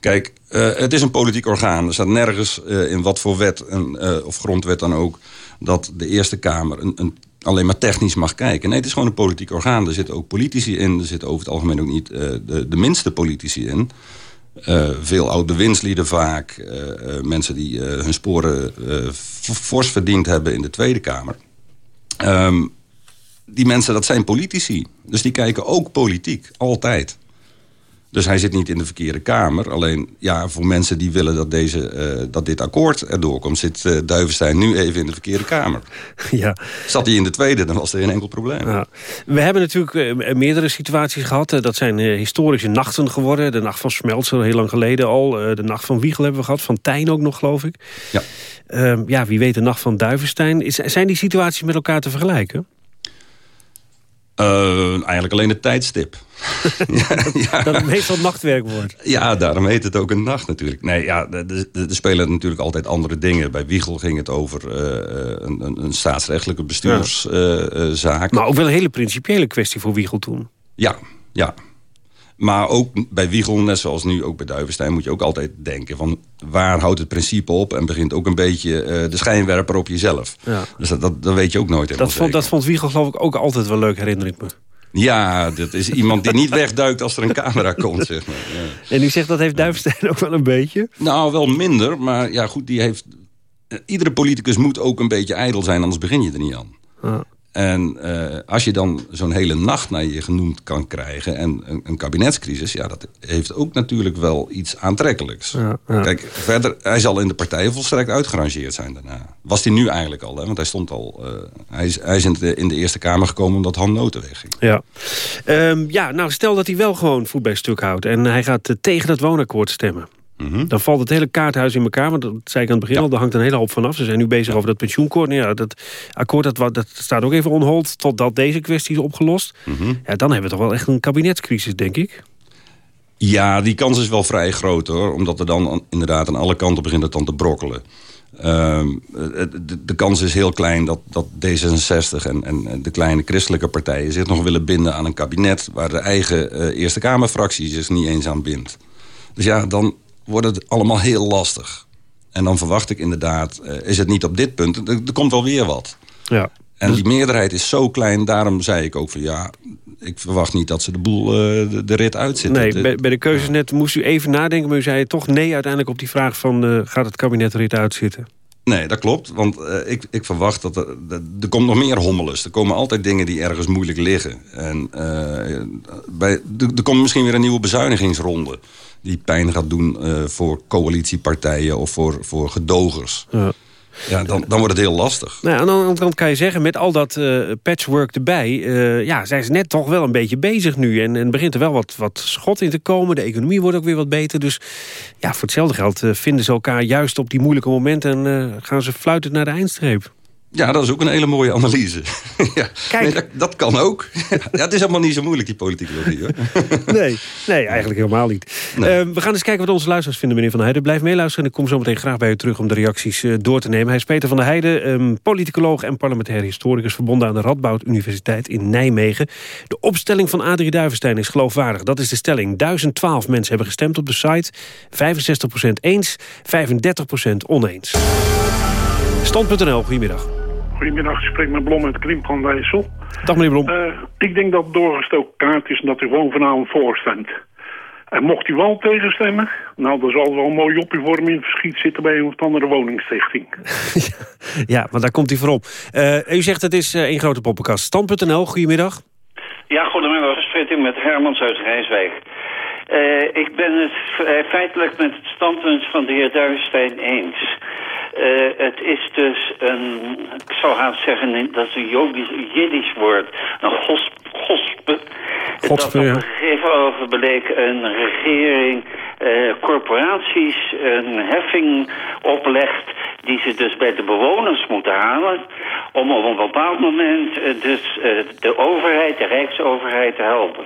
kijk, uh, het is een politiek orgaan. Er staat nergens in wat voor wet en, of grondwet dan ook... dat de Eerste Kamer een, een alleen maar technisch mag kijken. Nee, het is gewoon een politiek orgaan. Er zitten ook politici in. Er zitten over het algemeen ook niet uh, de, de, minste politici in. Uh, veel oude winstlieden vaak. Uh, mensen die hun sporen fors verdiend hebben in de Tweede Kamer. Um, die mensen, dat zijn politici. Dus die kijken ook politiek. Altijd. Dus hij zit niet in de verkeerde kamer. Alleen ja, voor mensen die willen dat, deze, uh, dat dit akkoord erdoor komt... zit uh, Duivenstein nu even in de verkeerde kamer. Ja. Zat hij in de tweede, dan was er geen enkel probleem. Ja. We hebben natuurlijk uh, meerdere situaties gehad. dat zijn historische nachten geworden. De nacht van Smeltzer, heel lang geleden al. de nacht van Wiegel hebben we gehad. Van Tijn ook nog, geloof ik. Ja. Ehm, ja, wie weet de nacht van Duivenstein. Is, zijn die situaties met elkaar te vergelijken? Uh, eigenlijk alleen het tijdstip. ja, ja. Dat het meestal nachtwerk wordt. Ja, daarom heet het ook een nacht natuurlijk. Nee, ja, er spelen natuurlijk altijd andere dingen. Bij Wiegel ging het over uh, een, een, staatsrechtelijke bestuurszaak. Ja. Uh, maar ook wel een hele principiële kwestie voor Wiegel toen. Ja, ja. Maar ook bij Wiegel, net zoals nu ook bij Duivenstein... moet je ook altijd denken van waar houdt het principe op... en begint ook een beetje uh, de schijnwerper op jezelf. Ja. Dus dat, dat, dat weet je ook nooit dat vond, dat vond Wiegel geloof ik ook altijd wel leuk, herinner ik me. Ja, dat is iemand die niet wegduikt als er een camera komt, zeg maar. Ja. En u zegt dat heeft Duivenstein ook wel een beetje? Nou, wel minder, maar ja goed, die heeft... eh, Iedere politicus moet ook een beetje ijdel zijn, anders begin je er niet aan. Ja. En eh, als je dan zo'n hele nacht naar je genoemd kan krijgen... en een, een kabinetscrisis, ja, dat heeft ook natuurlijk wel iets aantrekkelijks. Ja, ja. Kijk, verder, hij zal in de partijen volstrekt uitgerangeerd zijn daarna. Was hij nu eigenlijk al, hè? want hij stond al... eh, hij is, hij is in, de, in de Eerste Kamer gekomen omdat Han Noten wegging. Ja. Ehm, ja, nou stel dat hij wel gewoon voet bij stuk houdt... en hij gaat tegen dat woonakkoord stemmen. Mhm. Dan valt het hele kaarthuis in elkaar, want dat zei ik aan het begin al... daar hangt een hele hoop vanaf. Ze zijn nu bezig over dat pensioenakkoord. Nou ja, dat akkoord dat, dat staat ook even on hold totdat deze kwestie is opgelost. Mhm. Ja, dan hebben we toch wel echt een kabinetscrisis, denk ik. Ja, die kans is wel vrij groot hoor. Omdat er dan inderdaad aan alle kanten begint het dan te brokkelen. Ehm, de, de kans is heel klein dat, dat D66 en, en de kleine christelijke partijen... zich nog willen binden aan een kabinet... waar de eigen eh, Eerste Kamerfractie zich niet eens aan bindt. Dus ja, dan wordt het allemaal heel lastig. En dan verwacht ik inderdaad, eh, is het niet op dit punt... er, er komt wel weer wat. Ja. En die meerderheid is zo klein, daarom zei ik ook van... ja, ik verwacht niet dat ze de boel eh, de, de rit uitzitten. Nee, De- bij, bij de keuzes net moest u even nadenken... maar u zei toch nee uiteindelijk op die vraag van... eh, gaat het kabinet er rit uitzitten? Nee, dat klopt. Want eh, ik, ik verwacht dat er, er komt nog meer hommeles. Er komen altijd dingen die ergens moeilijk liggen. En eh, bij, er, er komt misschien weer een nieuwe bezuinigingsronde... die pijn gaat doen eh, voor coalitiepartijen of voor, voor gedogers. Ja. Ja, dan, dan wordt het heel lastig. Nou, aan de andere kant kan je zeggen, met al dat eh, patchwork erbij... eh, ja, zijn ze net toch wel een beetje bezig nu. En, en begint er wel wat, wat schot in te komen. De economie wordt ook weer wat beter. Dus ja, voor hetzelfde geld eh, vinden ze elkaar juist op die moeilijke momenten... en gaan ze fluitend naar de eindstreep. Ja, dat is ook een hele mooie analyse. ja, nee, dat, dat kan ook. ja, het is allemaal niet zo moeilijk, die politieke lobby. Hoor. Nee, nee, eigenlijk helemaal niet. Eh, we gaan eens kijken wat onze luisteraars vinden, meneer Van der Heijden. Blijf meeluisteren en ik kom zo meteen graag bij u terug... om de reacties eh, door te nemen. Hij is Peter van der Heijden, ehm, politicoloog en parlementair historicus... verbonden aan de Radboud Universiteit in Nijmegen. De opstelling van Adrie Duivenstein is geloofwaardig. Dat is de stelling. 1012 mensen hebben gestemd op de site. 65% eens, 35% oneens. Stand.nl, goedemiddag. Goedemiddag, ik spreek met Blom uit Krimp van Wijssel. Dag meneer Blom. Eh, ik denk dat het doorgestoken kaart is en dat u gewoon vanavond voorstemt. En mocht u wel tegenstemmen, nou dan zal er wel een mooi joppie voor hem in het verschiet zitten bij een of andere woningstichting. Ja, want daar komt hij voor op. Eh, u zegt het is eh, één grote poppenkast. Stand.nl, goedemiddag. Ja, goedemiddag. Ik spreek u met Hermans uit Rijswijk. Eh, ik ben het feitelijk met het standpunt van de heer Duivenstein eens. Eh, het is dus een, ik zou haast zeggen, dat is een Jodisch, Jiddisch woord, een gos, gospe. Godspe, dat op een gegeven moment bleek een regering eh, corporaties een heffing oplegt die ze dus bij de bewoners moeten halen om op een bepaald moment eh, dus de overheid, de rijksoverheid te helpen.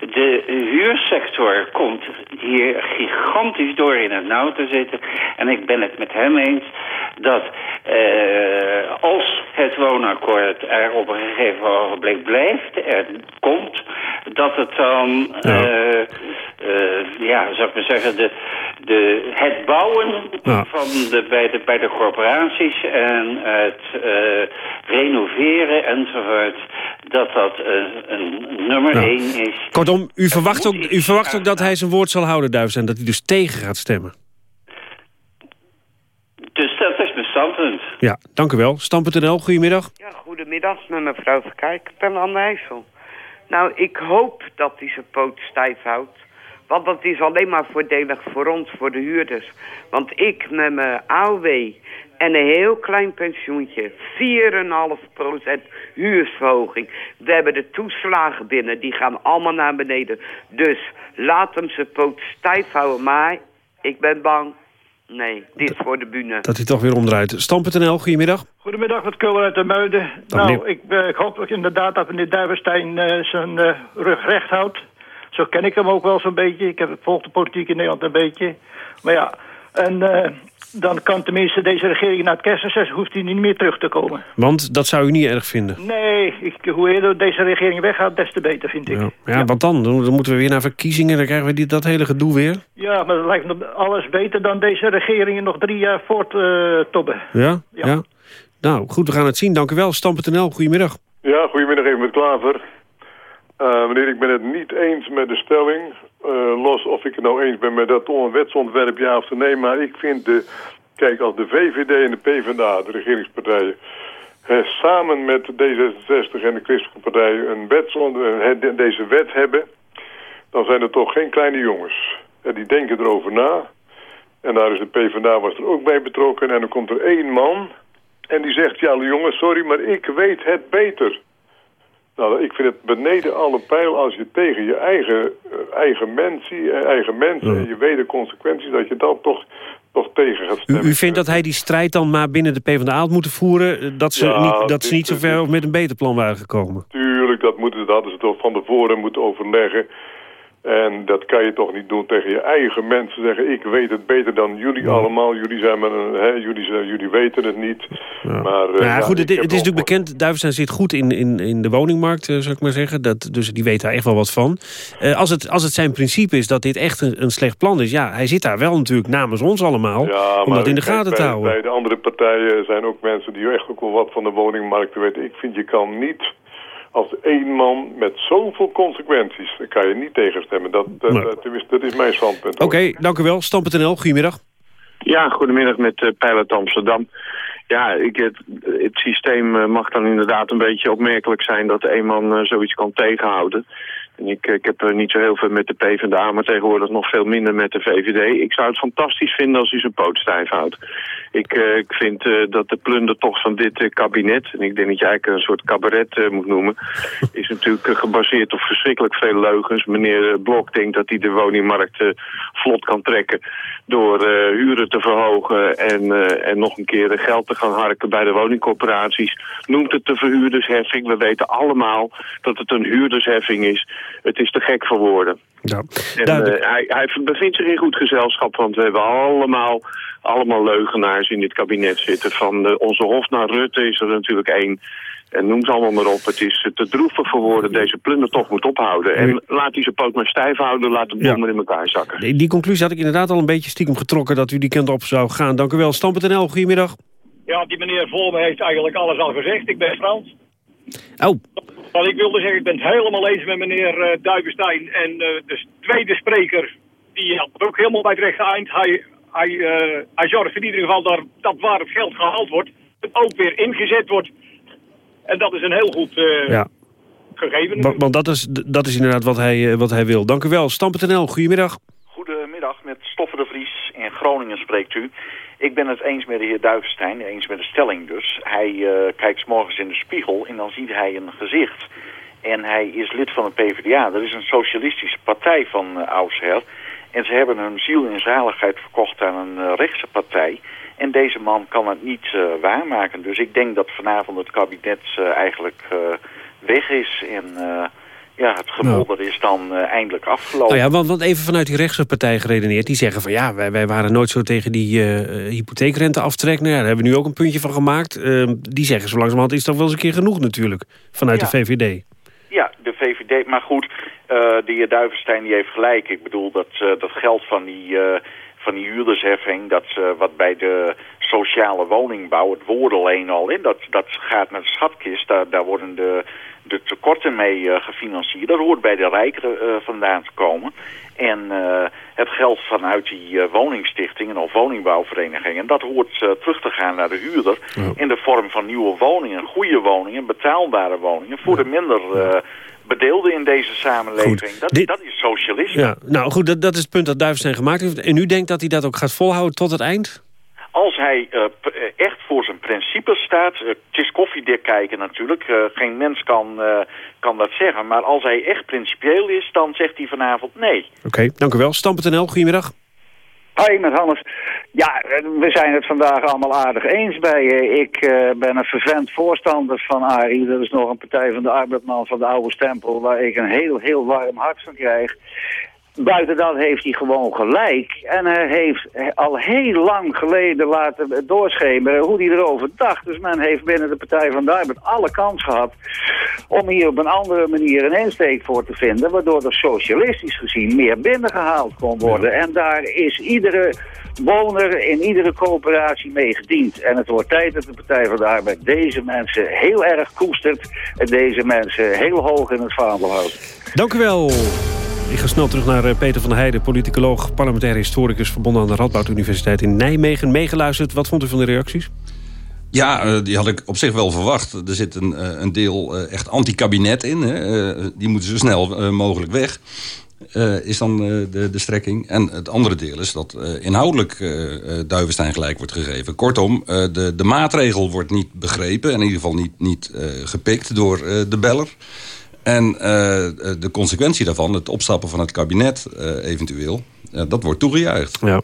De huursector komt hier gigantisch door in het nauw te zitten. En ik ben het met hem eens dat eh, als het woonakkoord er op een gegeven ogenblik blijft, er komt, dat het dan, eh, eh, ja, zou ik maar zeggen, de, de, het bouwen Ja. van de, bij, de, bij de corporaties en het renoveren enzovoort, dat dat een nummer Ja. één is. Kortom, u verwacht, ook, u verwacht ook dat hij zijn woord zal houden, Duivenstein. Dat hij dus tegen gaat stemmen. Dus dat is mijn standpunt. Ja, dank u wel. Stam.nl, goedemiddag. Ja, goedemiddag met mevrouw Verkijk, ik ben aan de IJssel. Nou, ik hoop dat hij zijn poot stijf houdt. Want dat is alleen maar voordelig voor ons, voor de huurders. Want ik met mijn AOW en een heel klein pensioentje, 4,5% huursverhoging. We hebben de toeslagen binnen, die gaan allemaal naar beneden. Dus laat hem zijn poot stijf houden. Maar ik ben bang, nee, dit voor de bühne. Dat hij toch weer omdraait. Stam.nl, goedemiddag. Goedemiddag, met Kulder uit de Muiden. Dag, nou, ik, eh, ik hoop inderdaad dat meneer Duivenstein eh, zijn eh, rug recht houdt. Zo ken ik hem ook wel zo'n beetje. Ik heb volg de politiek in Nederland een beetje. Maar ja, en eh, dan kan tenminste deze regering naar het kerstreces... hoeft hij niet meer terug te komen. Want dat zou u niet erg vinden. Nee, ik, hoe eerder deze regering weggaat, des te beter, vind ik. Ja, ja want dan? dan? moeten we weer naar verkiezingen. Dan krijgen we die, dat hele gedoe weer. Ja, maar dat lijkt me alles beter dan deze regeringen nog drie jaar voort eh tobben. Ja? ja? Nou, goed, we gaan het zien. Dank u wel. Stam.nl, goedemiddag. Ja, goedemiddag even met Klaver. Uh, meneer, ik ben het niet eens met de stelling. Uh, los of ik het nou eens ben met dat wetsontwerp, ja of nee. Maar ik vind, de, kijk, als de VVD en de PvdA, de regeringspartijen... Samen met D66 en de Christelijke Partij een wetsont, deze wet hebben... dan zijn er toch geen kleine jongens. En die denken erover na. En daar is de PvdA was er ook bij betrokken. En dan komt er één man en die zegt... ja, jongens, sorry, maar ik weet het beter... Nou, ik vind het beneden alle pijl als je tegen je eigen, uh, eigen mensen, eigen mensen en je weet de consequenties, dat je dan toch, toch tegen gaat stemmen. U, u vindt dat hij die strijd dan maar binnen de PvdA had moeten voeren, dat ze Ja, niet, dat ze niet zo ver met een beter plan waren gekomen? Tuurlijk, dat, moeten, dat hadden ze toch van tevoren moeten overleggen. En dat kan je toch niet doen tegen je eigen mensen. Zeggen, ik weet het beter dan jullie allemaal. Jullie, zijn maar een, hè, jullie, zijn, jullie weten het niet. Maar, eh, Nou ja, ja, goed, het, het is natuurlijk bekend, Duivestein zit goed in, in, in de woningmarkt, eh, zou ik maar zeggen. Dat, dus die weet daar echt wel wat van. Eh, als, het, als het zijn principe is dat dit echt een, een slecht plan is... ja, hij zit daar wel natuurlijk namens ons allemaal Ja, om dat in de gaten te houden. Bij de andere partijen zijn ook mensen die echt ook wel wat van de woningmarkt weten. Ik vind je kan niet als één man met zoveel consequenties, daar kan je niet tegenstemmen. Dat, dat, Nee. dat, is, dat is mijn standpunt. Oké, dank u wel. Stam.nl, goedemiddag. Ja, goedemiddag met uh, Pijlet Amsterdam. Ja, ik, het, het systeem eh, mag dan inderdaad een beetje opmerkelijk zijn dat één man eh, zoiets kan tegenhouden. Ik, ik heb niet zo heel veel met de PvdA, maar tegenwoordig nog veel minder met de VVD. Ik zou het fantastisch vinden als hij zijn poot stijf houdt. Ik, eh, ik vind eh, dat de plundertocht van dit eh, kabinet, en ik denk dat je eigenlijk een soort cabaret moet noemen, is natuurlijk gebaseerd op verschrikkelijk veel leugens. Meneer Blok denkt dat hij de woningmarkt vlot kan trekken door huren te verhogen en, en nog een keer geld te gaan harken bij de woningcorporaties. Noemt het de verhuurdersheffing. We weten allemaal dat het een huurdersheffing is. Het is te gek voor woorden. Ja. En, eh, hij, hij bevindt zich in goed gezelschap, want we hebben allemaal, allemaal leugenaars in dit kabinet zitten. Van eh, onze Hof naar Rutte is er natuurlijk één. En noem ze allemaal maar op. Het is te droevig voor woorden. Deze plundertocht moet ophouden. En laat hij zijn poot maar stijf houden. Laat de bommen in elkaar zakken. Die, die conclusie had ik inderdaad al een beetje stiekem getrokken... dat u die kant op zou gaan. Dank u wel. Stam.nl, goedemiddag. Ja, die meneer voor me heeft eigenlijk alles al gezegd. Ik ben Frans. Oh. Wat ik wilde zeggen, ik ben het helemaal eens met meneer uh, Duivenstein. En uh, de tweede spreker, die had ook helemaal bij het rechte eind. Hij, hij, uh, hij zorgt in ieder geval dat, dat waar het geld gehaald wordt, het ook weer ingezet wordt. En dat is een heel goed ja. gegeven. Want, want dat, is, dat is inderdaad wat hij, wat hij wil. Dank u wel. Stam.nl, goedemiddag. Goedemiddag, met Stoffen de Vries in Groningen spreekt u. Ik ben het eens met de heer Duivenstein, eens met de stelling dus. Hij uh, kijkt 's morgens in de spiegel en dan ziet hij een gezicht. En hij is lid van de PvdA. Dat is een socialistische partij van uh, oudsher. En ze hebben hun ziel en zaligheid verkocht aan een uh, rechtse partij. En deze man kan het niet waarmaken. Dus ik denk dat vanavond het kabinet eigenlijk weg is en ja, het gemodder is dan uh, eindelijk afgelopen. Nou ja, want, want even vanuit die rechtse partij geredeneerd. Die zeggen van ja, wij, wij waren nooit zo tegen die uh, hypotheekrenteaftrek. Nou ja, daar hebben we nu ook een puntje van gemaakt. Uh, die zeggen zo langzamerhand is dat wel eens een keer genoeg natuurlijk. Vanuit ja. de VVD. Ja, de VVD. Maar goed, de heer Duivenstein die heeft gelijk. Ik bedoel, dat, dat geld van die, van die huurdersheffing... Dat, wat bij de sociale woningbouw, het woord alleen al... in, dat, dat gaat naar de schatkist. Daar, daar worden de de tekorten mee uh, gefinancierd. Dat hoort bij de rijkeren uh, vandaan te komen. En uh, het geld vanuit die woningstichtingen of woningbouwverenigingen... dat hoort terug te gaan naar de huurder... In de vorm van nieuwe woningen, goede woningen, betaalbare woningen... voor de minder bedeelden in deze samenleving. Dat, Dit... dat, is socialisme. Ja, nou goed, dat, dat is het punt dat Duivestein gemaakt heeft. En u denkt dat hij dat ook gaat volhouden tot het eind? Als hij uh, echt voor zijn principes staat, uh, het is koffiedik kijken natuurlijk, uh, geen mens kan, kan dat zeggen. Maar als hij echt principieel is, dan zegt hij vanavond nee. Oké, okay, dank u wel. Stam.nl, goedemiddag. Hoi, met Hannes. Ja, we zijn het vandaag allemaal aardig eens bij je. Ik ben een vervent voorstander van ARI. Dat is nog een partij van de arbeidman van de oude stempel, waar ik een heel, heel warm hart van krijg. Buiten dat heeft hij gewoon gelijk. En hij heeft al heel lang geleden laten doorschemeren hoe hij erover dacht. Dus men heeft binnen de Partij van de Arbeid alle kans gehad om hier op een andere manier een insteek voor te vinden. Waardoor er socialistisch gezien meer binnengehaald kon worden. En daar is iedere woner in iedere coöperatie mee gediend. En het wordt tijd dat de Partij van de Arbeid deze mensen heel erg koestert. En deze mensen heel hoog in het vaandel houdt. Dank u wel. Ik ga snel terug naar eh, Peter van Heijden, politicoloog, parlementair historicus... verbonden aan de Radboud Universiteit in Nijmegen. Meegeluisterd, wat vond u van de reacties? Ja, eh, die had ik op zich wel verwacht. Er zit een, eh, een deel echt anti-kabinet in. Hè. Die moeten zo snel mogelijk weg. is dan de, de strekking. En het andere deel is dat inhoudelijk Duivenstein gelijk wordt gegeven. Kortom, de, de maatregel wordt niet begrepen... en in ieder geval niet, niet gepikt door de beller... En uh, de consequentie daarvan, het opstappen van het kabinet uh, eventueel... Dat wordt toegejuicht. Ja.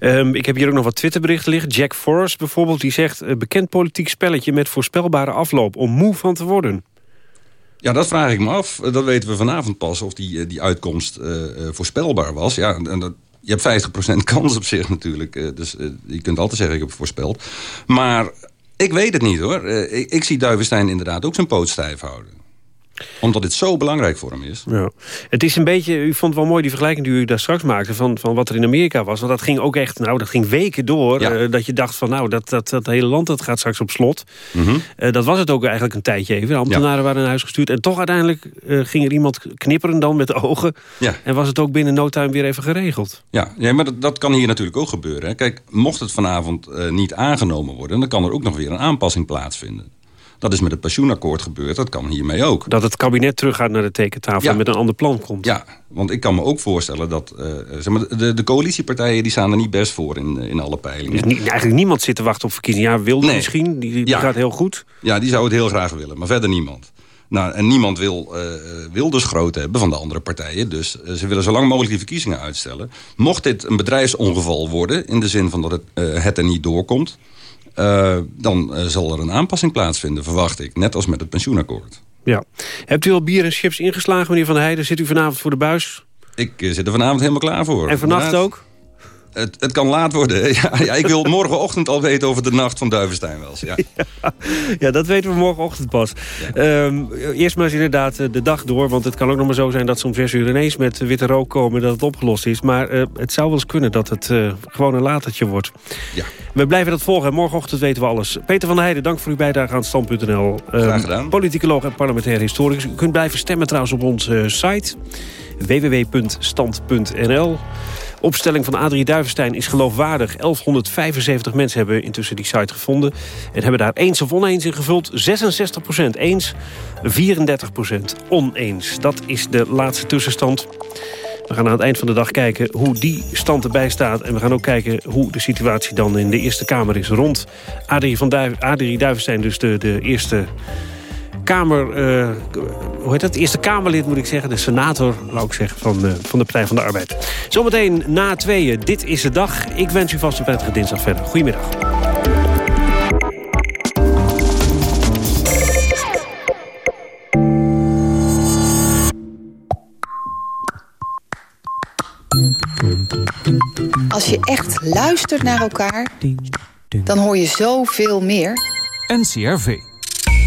Um, ik heb hier ook nog wat Twitterberichten liggen. Jack Forrest bijvoorbeeld, die zegt... bekend politiek spelletje met voorspelbare afloop... om moe van te worden. Ja, dat vraag ik me af. Dat weten we vanavond pas, of die, die uitkomst voorspelbaar was. Ja, en dat, je hebt 50% kans op zich natuurlijk. dus je kunt altijd zeggen, ik heb voorspeld. Maar ik weet het niet hoor. ik, ik zie Duivenstein inderdaad ook zijn poot stijf houden omdat dit zo belangrijk voor hem is. Ja. Het is een beetje, u vond wel mooi die vergelijking die u daar straks maakte... van, van wat er in Amerika was. Want dat ging ook echt, nou, dat ging weken door. Eh, dat je dacht van, nou, dat, dat, dat hele land dat gaat straks op slot. Mhm. Eh, dat was het ook eigenlijk een tijdje even. De ambtenaren waren naar huis gestuurd. En toch uiteindelijk uh, ging er iemand knipperen dan met de ogen. Ja. En was het ook binnen no time weer even geregeld. Ja, ja maar dat, dat kan hier natuurlijk ook gebeuren. Hè. Kijk, mocht het vanavond niet aangenomen worden... dan kan er ook nog weer een aanpassing plaatsvinden. Dat is met het pensioenakkoord gebeurd, dat kan hiermee ook. Dat het kabinet teruggaat naar de tekentafel en met een ander plan komt. Ja, want ik kan me ook voorstellen dat uh, zeg maar, de, de coalitiepartijen die staan er niet best voor in, in alle peilingen. Dus niet, eigenlijk niemand zit te wachten op verkiezingen. Ja, Wilde misschien, die, die gaat heel goed. Ja, die zou het heel graag willen, maar verder niemand. Nou, en niemand wil, uh, wil dus groot hebben van de andere partijen. Dus uh, ze willen zo lang mogelijk die verkiezingen uitstellen. Mocht dit een bedrijfsongeval worden... in de zin van dat het, het er niet doorkomt... Uh, dan uh, zal er een aanpassing plaatsvinden, verwacht ik. Net als met het pensioenakkoord. Ja. Hebt u al bier en chips ingeslagen, meneer Van der Heijden? Zit u vanavond voor de buis? Ik uh, zit er vanavond helemaal klaar voor. En vannacht ook? Het, het, kan laat worden. Ja, ja, ik wil morgenochtend al weten over de nacht van Duivenstein wel. Ja. ja, dat weten we morgenochtend pas. Um, eerst maar eens inderdaad eh, de dag door. Want het kan ook nog maar zo zijn dat ze om zes uur ineens met witte rook komen... dat het opgelost is. Maar uh, het zou wel eens kunnen dat het uh, gewoon een latertje wordt. Ja. We blijven dat volgen. Morgenochtend weten we alles. Peter van der Heijden, dank voor uw bijdrage aan Stand.nl. Um, Graag gedaan. Politicoloog en parlementair historicus. U kunt blijven stemmen trouwens op onze site www.stand.nl. Opstelling van Adrie Duivenstein is geloofwaardig. 1175 mensen hebben intussen die site gevonden... en hebben daar eens of oneens in gevuld. 66% eens, 34% oneens. Dat is de laatste tussenstand. We gaan aan het eind van de dag kijken hoe die stand erbij staat. En we gaan ook kijken hoe de situatie dan in de Eerste Kamer is. Rond Adrie, van Adrie Duivenstein, dus de, de eerste Kamer, uh, hoe heet dat? Eerste Kamerlid moet ik zeggen. De senator, wou ik zeggen, van, uh, van de Partij van de Arbeid. Zometeen na tweeën. Dit is de dag. Ik wens u vast een prettige dinsdag verder. Goedemiddag. Als je echt luistert naar elkaar, dan hoor je zoveel meer. NCRV.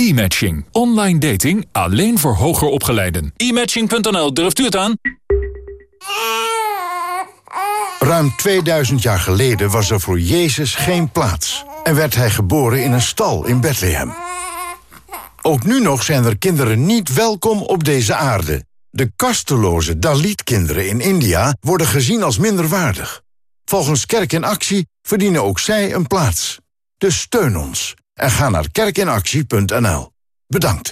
E-matching. Online dating alleen voor hoger opgeleiden. E-matching.nl, durft u het aan? Ruim 2000 jaar geleden was er voor Jezus geen plaats... en werd hij geboren in een stal in Bethlehem. Ook nu nog zijn er kinderen niet welkom op deze aarde. De kasteloze Dalit-kinderen in India worden gezien als minderwaardig. Volgens Kerk in Actie verdienen ook zij een plaats. Dus steun ons en ga naar kerkinactie.nl. Bedankt.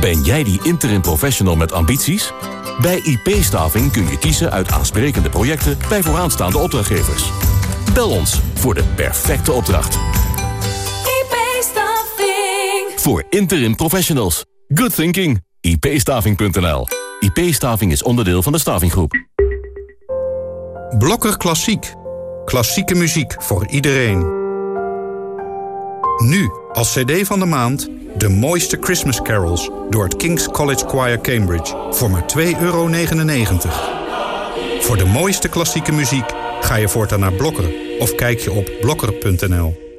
Ben jij die interim professional met ambities? Bij IP-staving kun je kiezen uit aansprekende projecten bij vooraanstaande opdrachtgevers. Bel ons voor de perfecte opdracht. IP-staving. Voor interim professionals. Good thinking. ipstaving.nl. IP-staving is onderdeel van de Stavinggroep. Blokker Klassiek. Klassieke muziek voor iedereen. Nu, als cd van de maand, de mooiste Christmas carols... door het King's College Choir Cambridge voor maar 2,99 euro. Voor de mooiste klassieke muziek ga je voortaan naar Blokker... of kijk je op blokker.nl.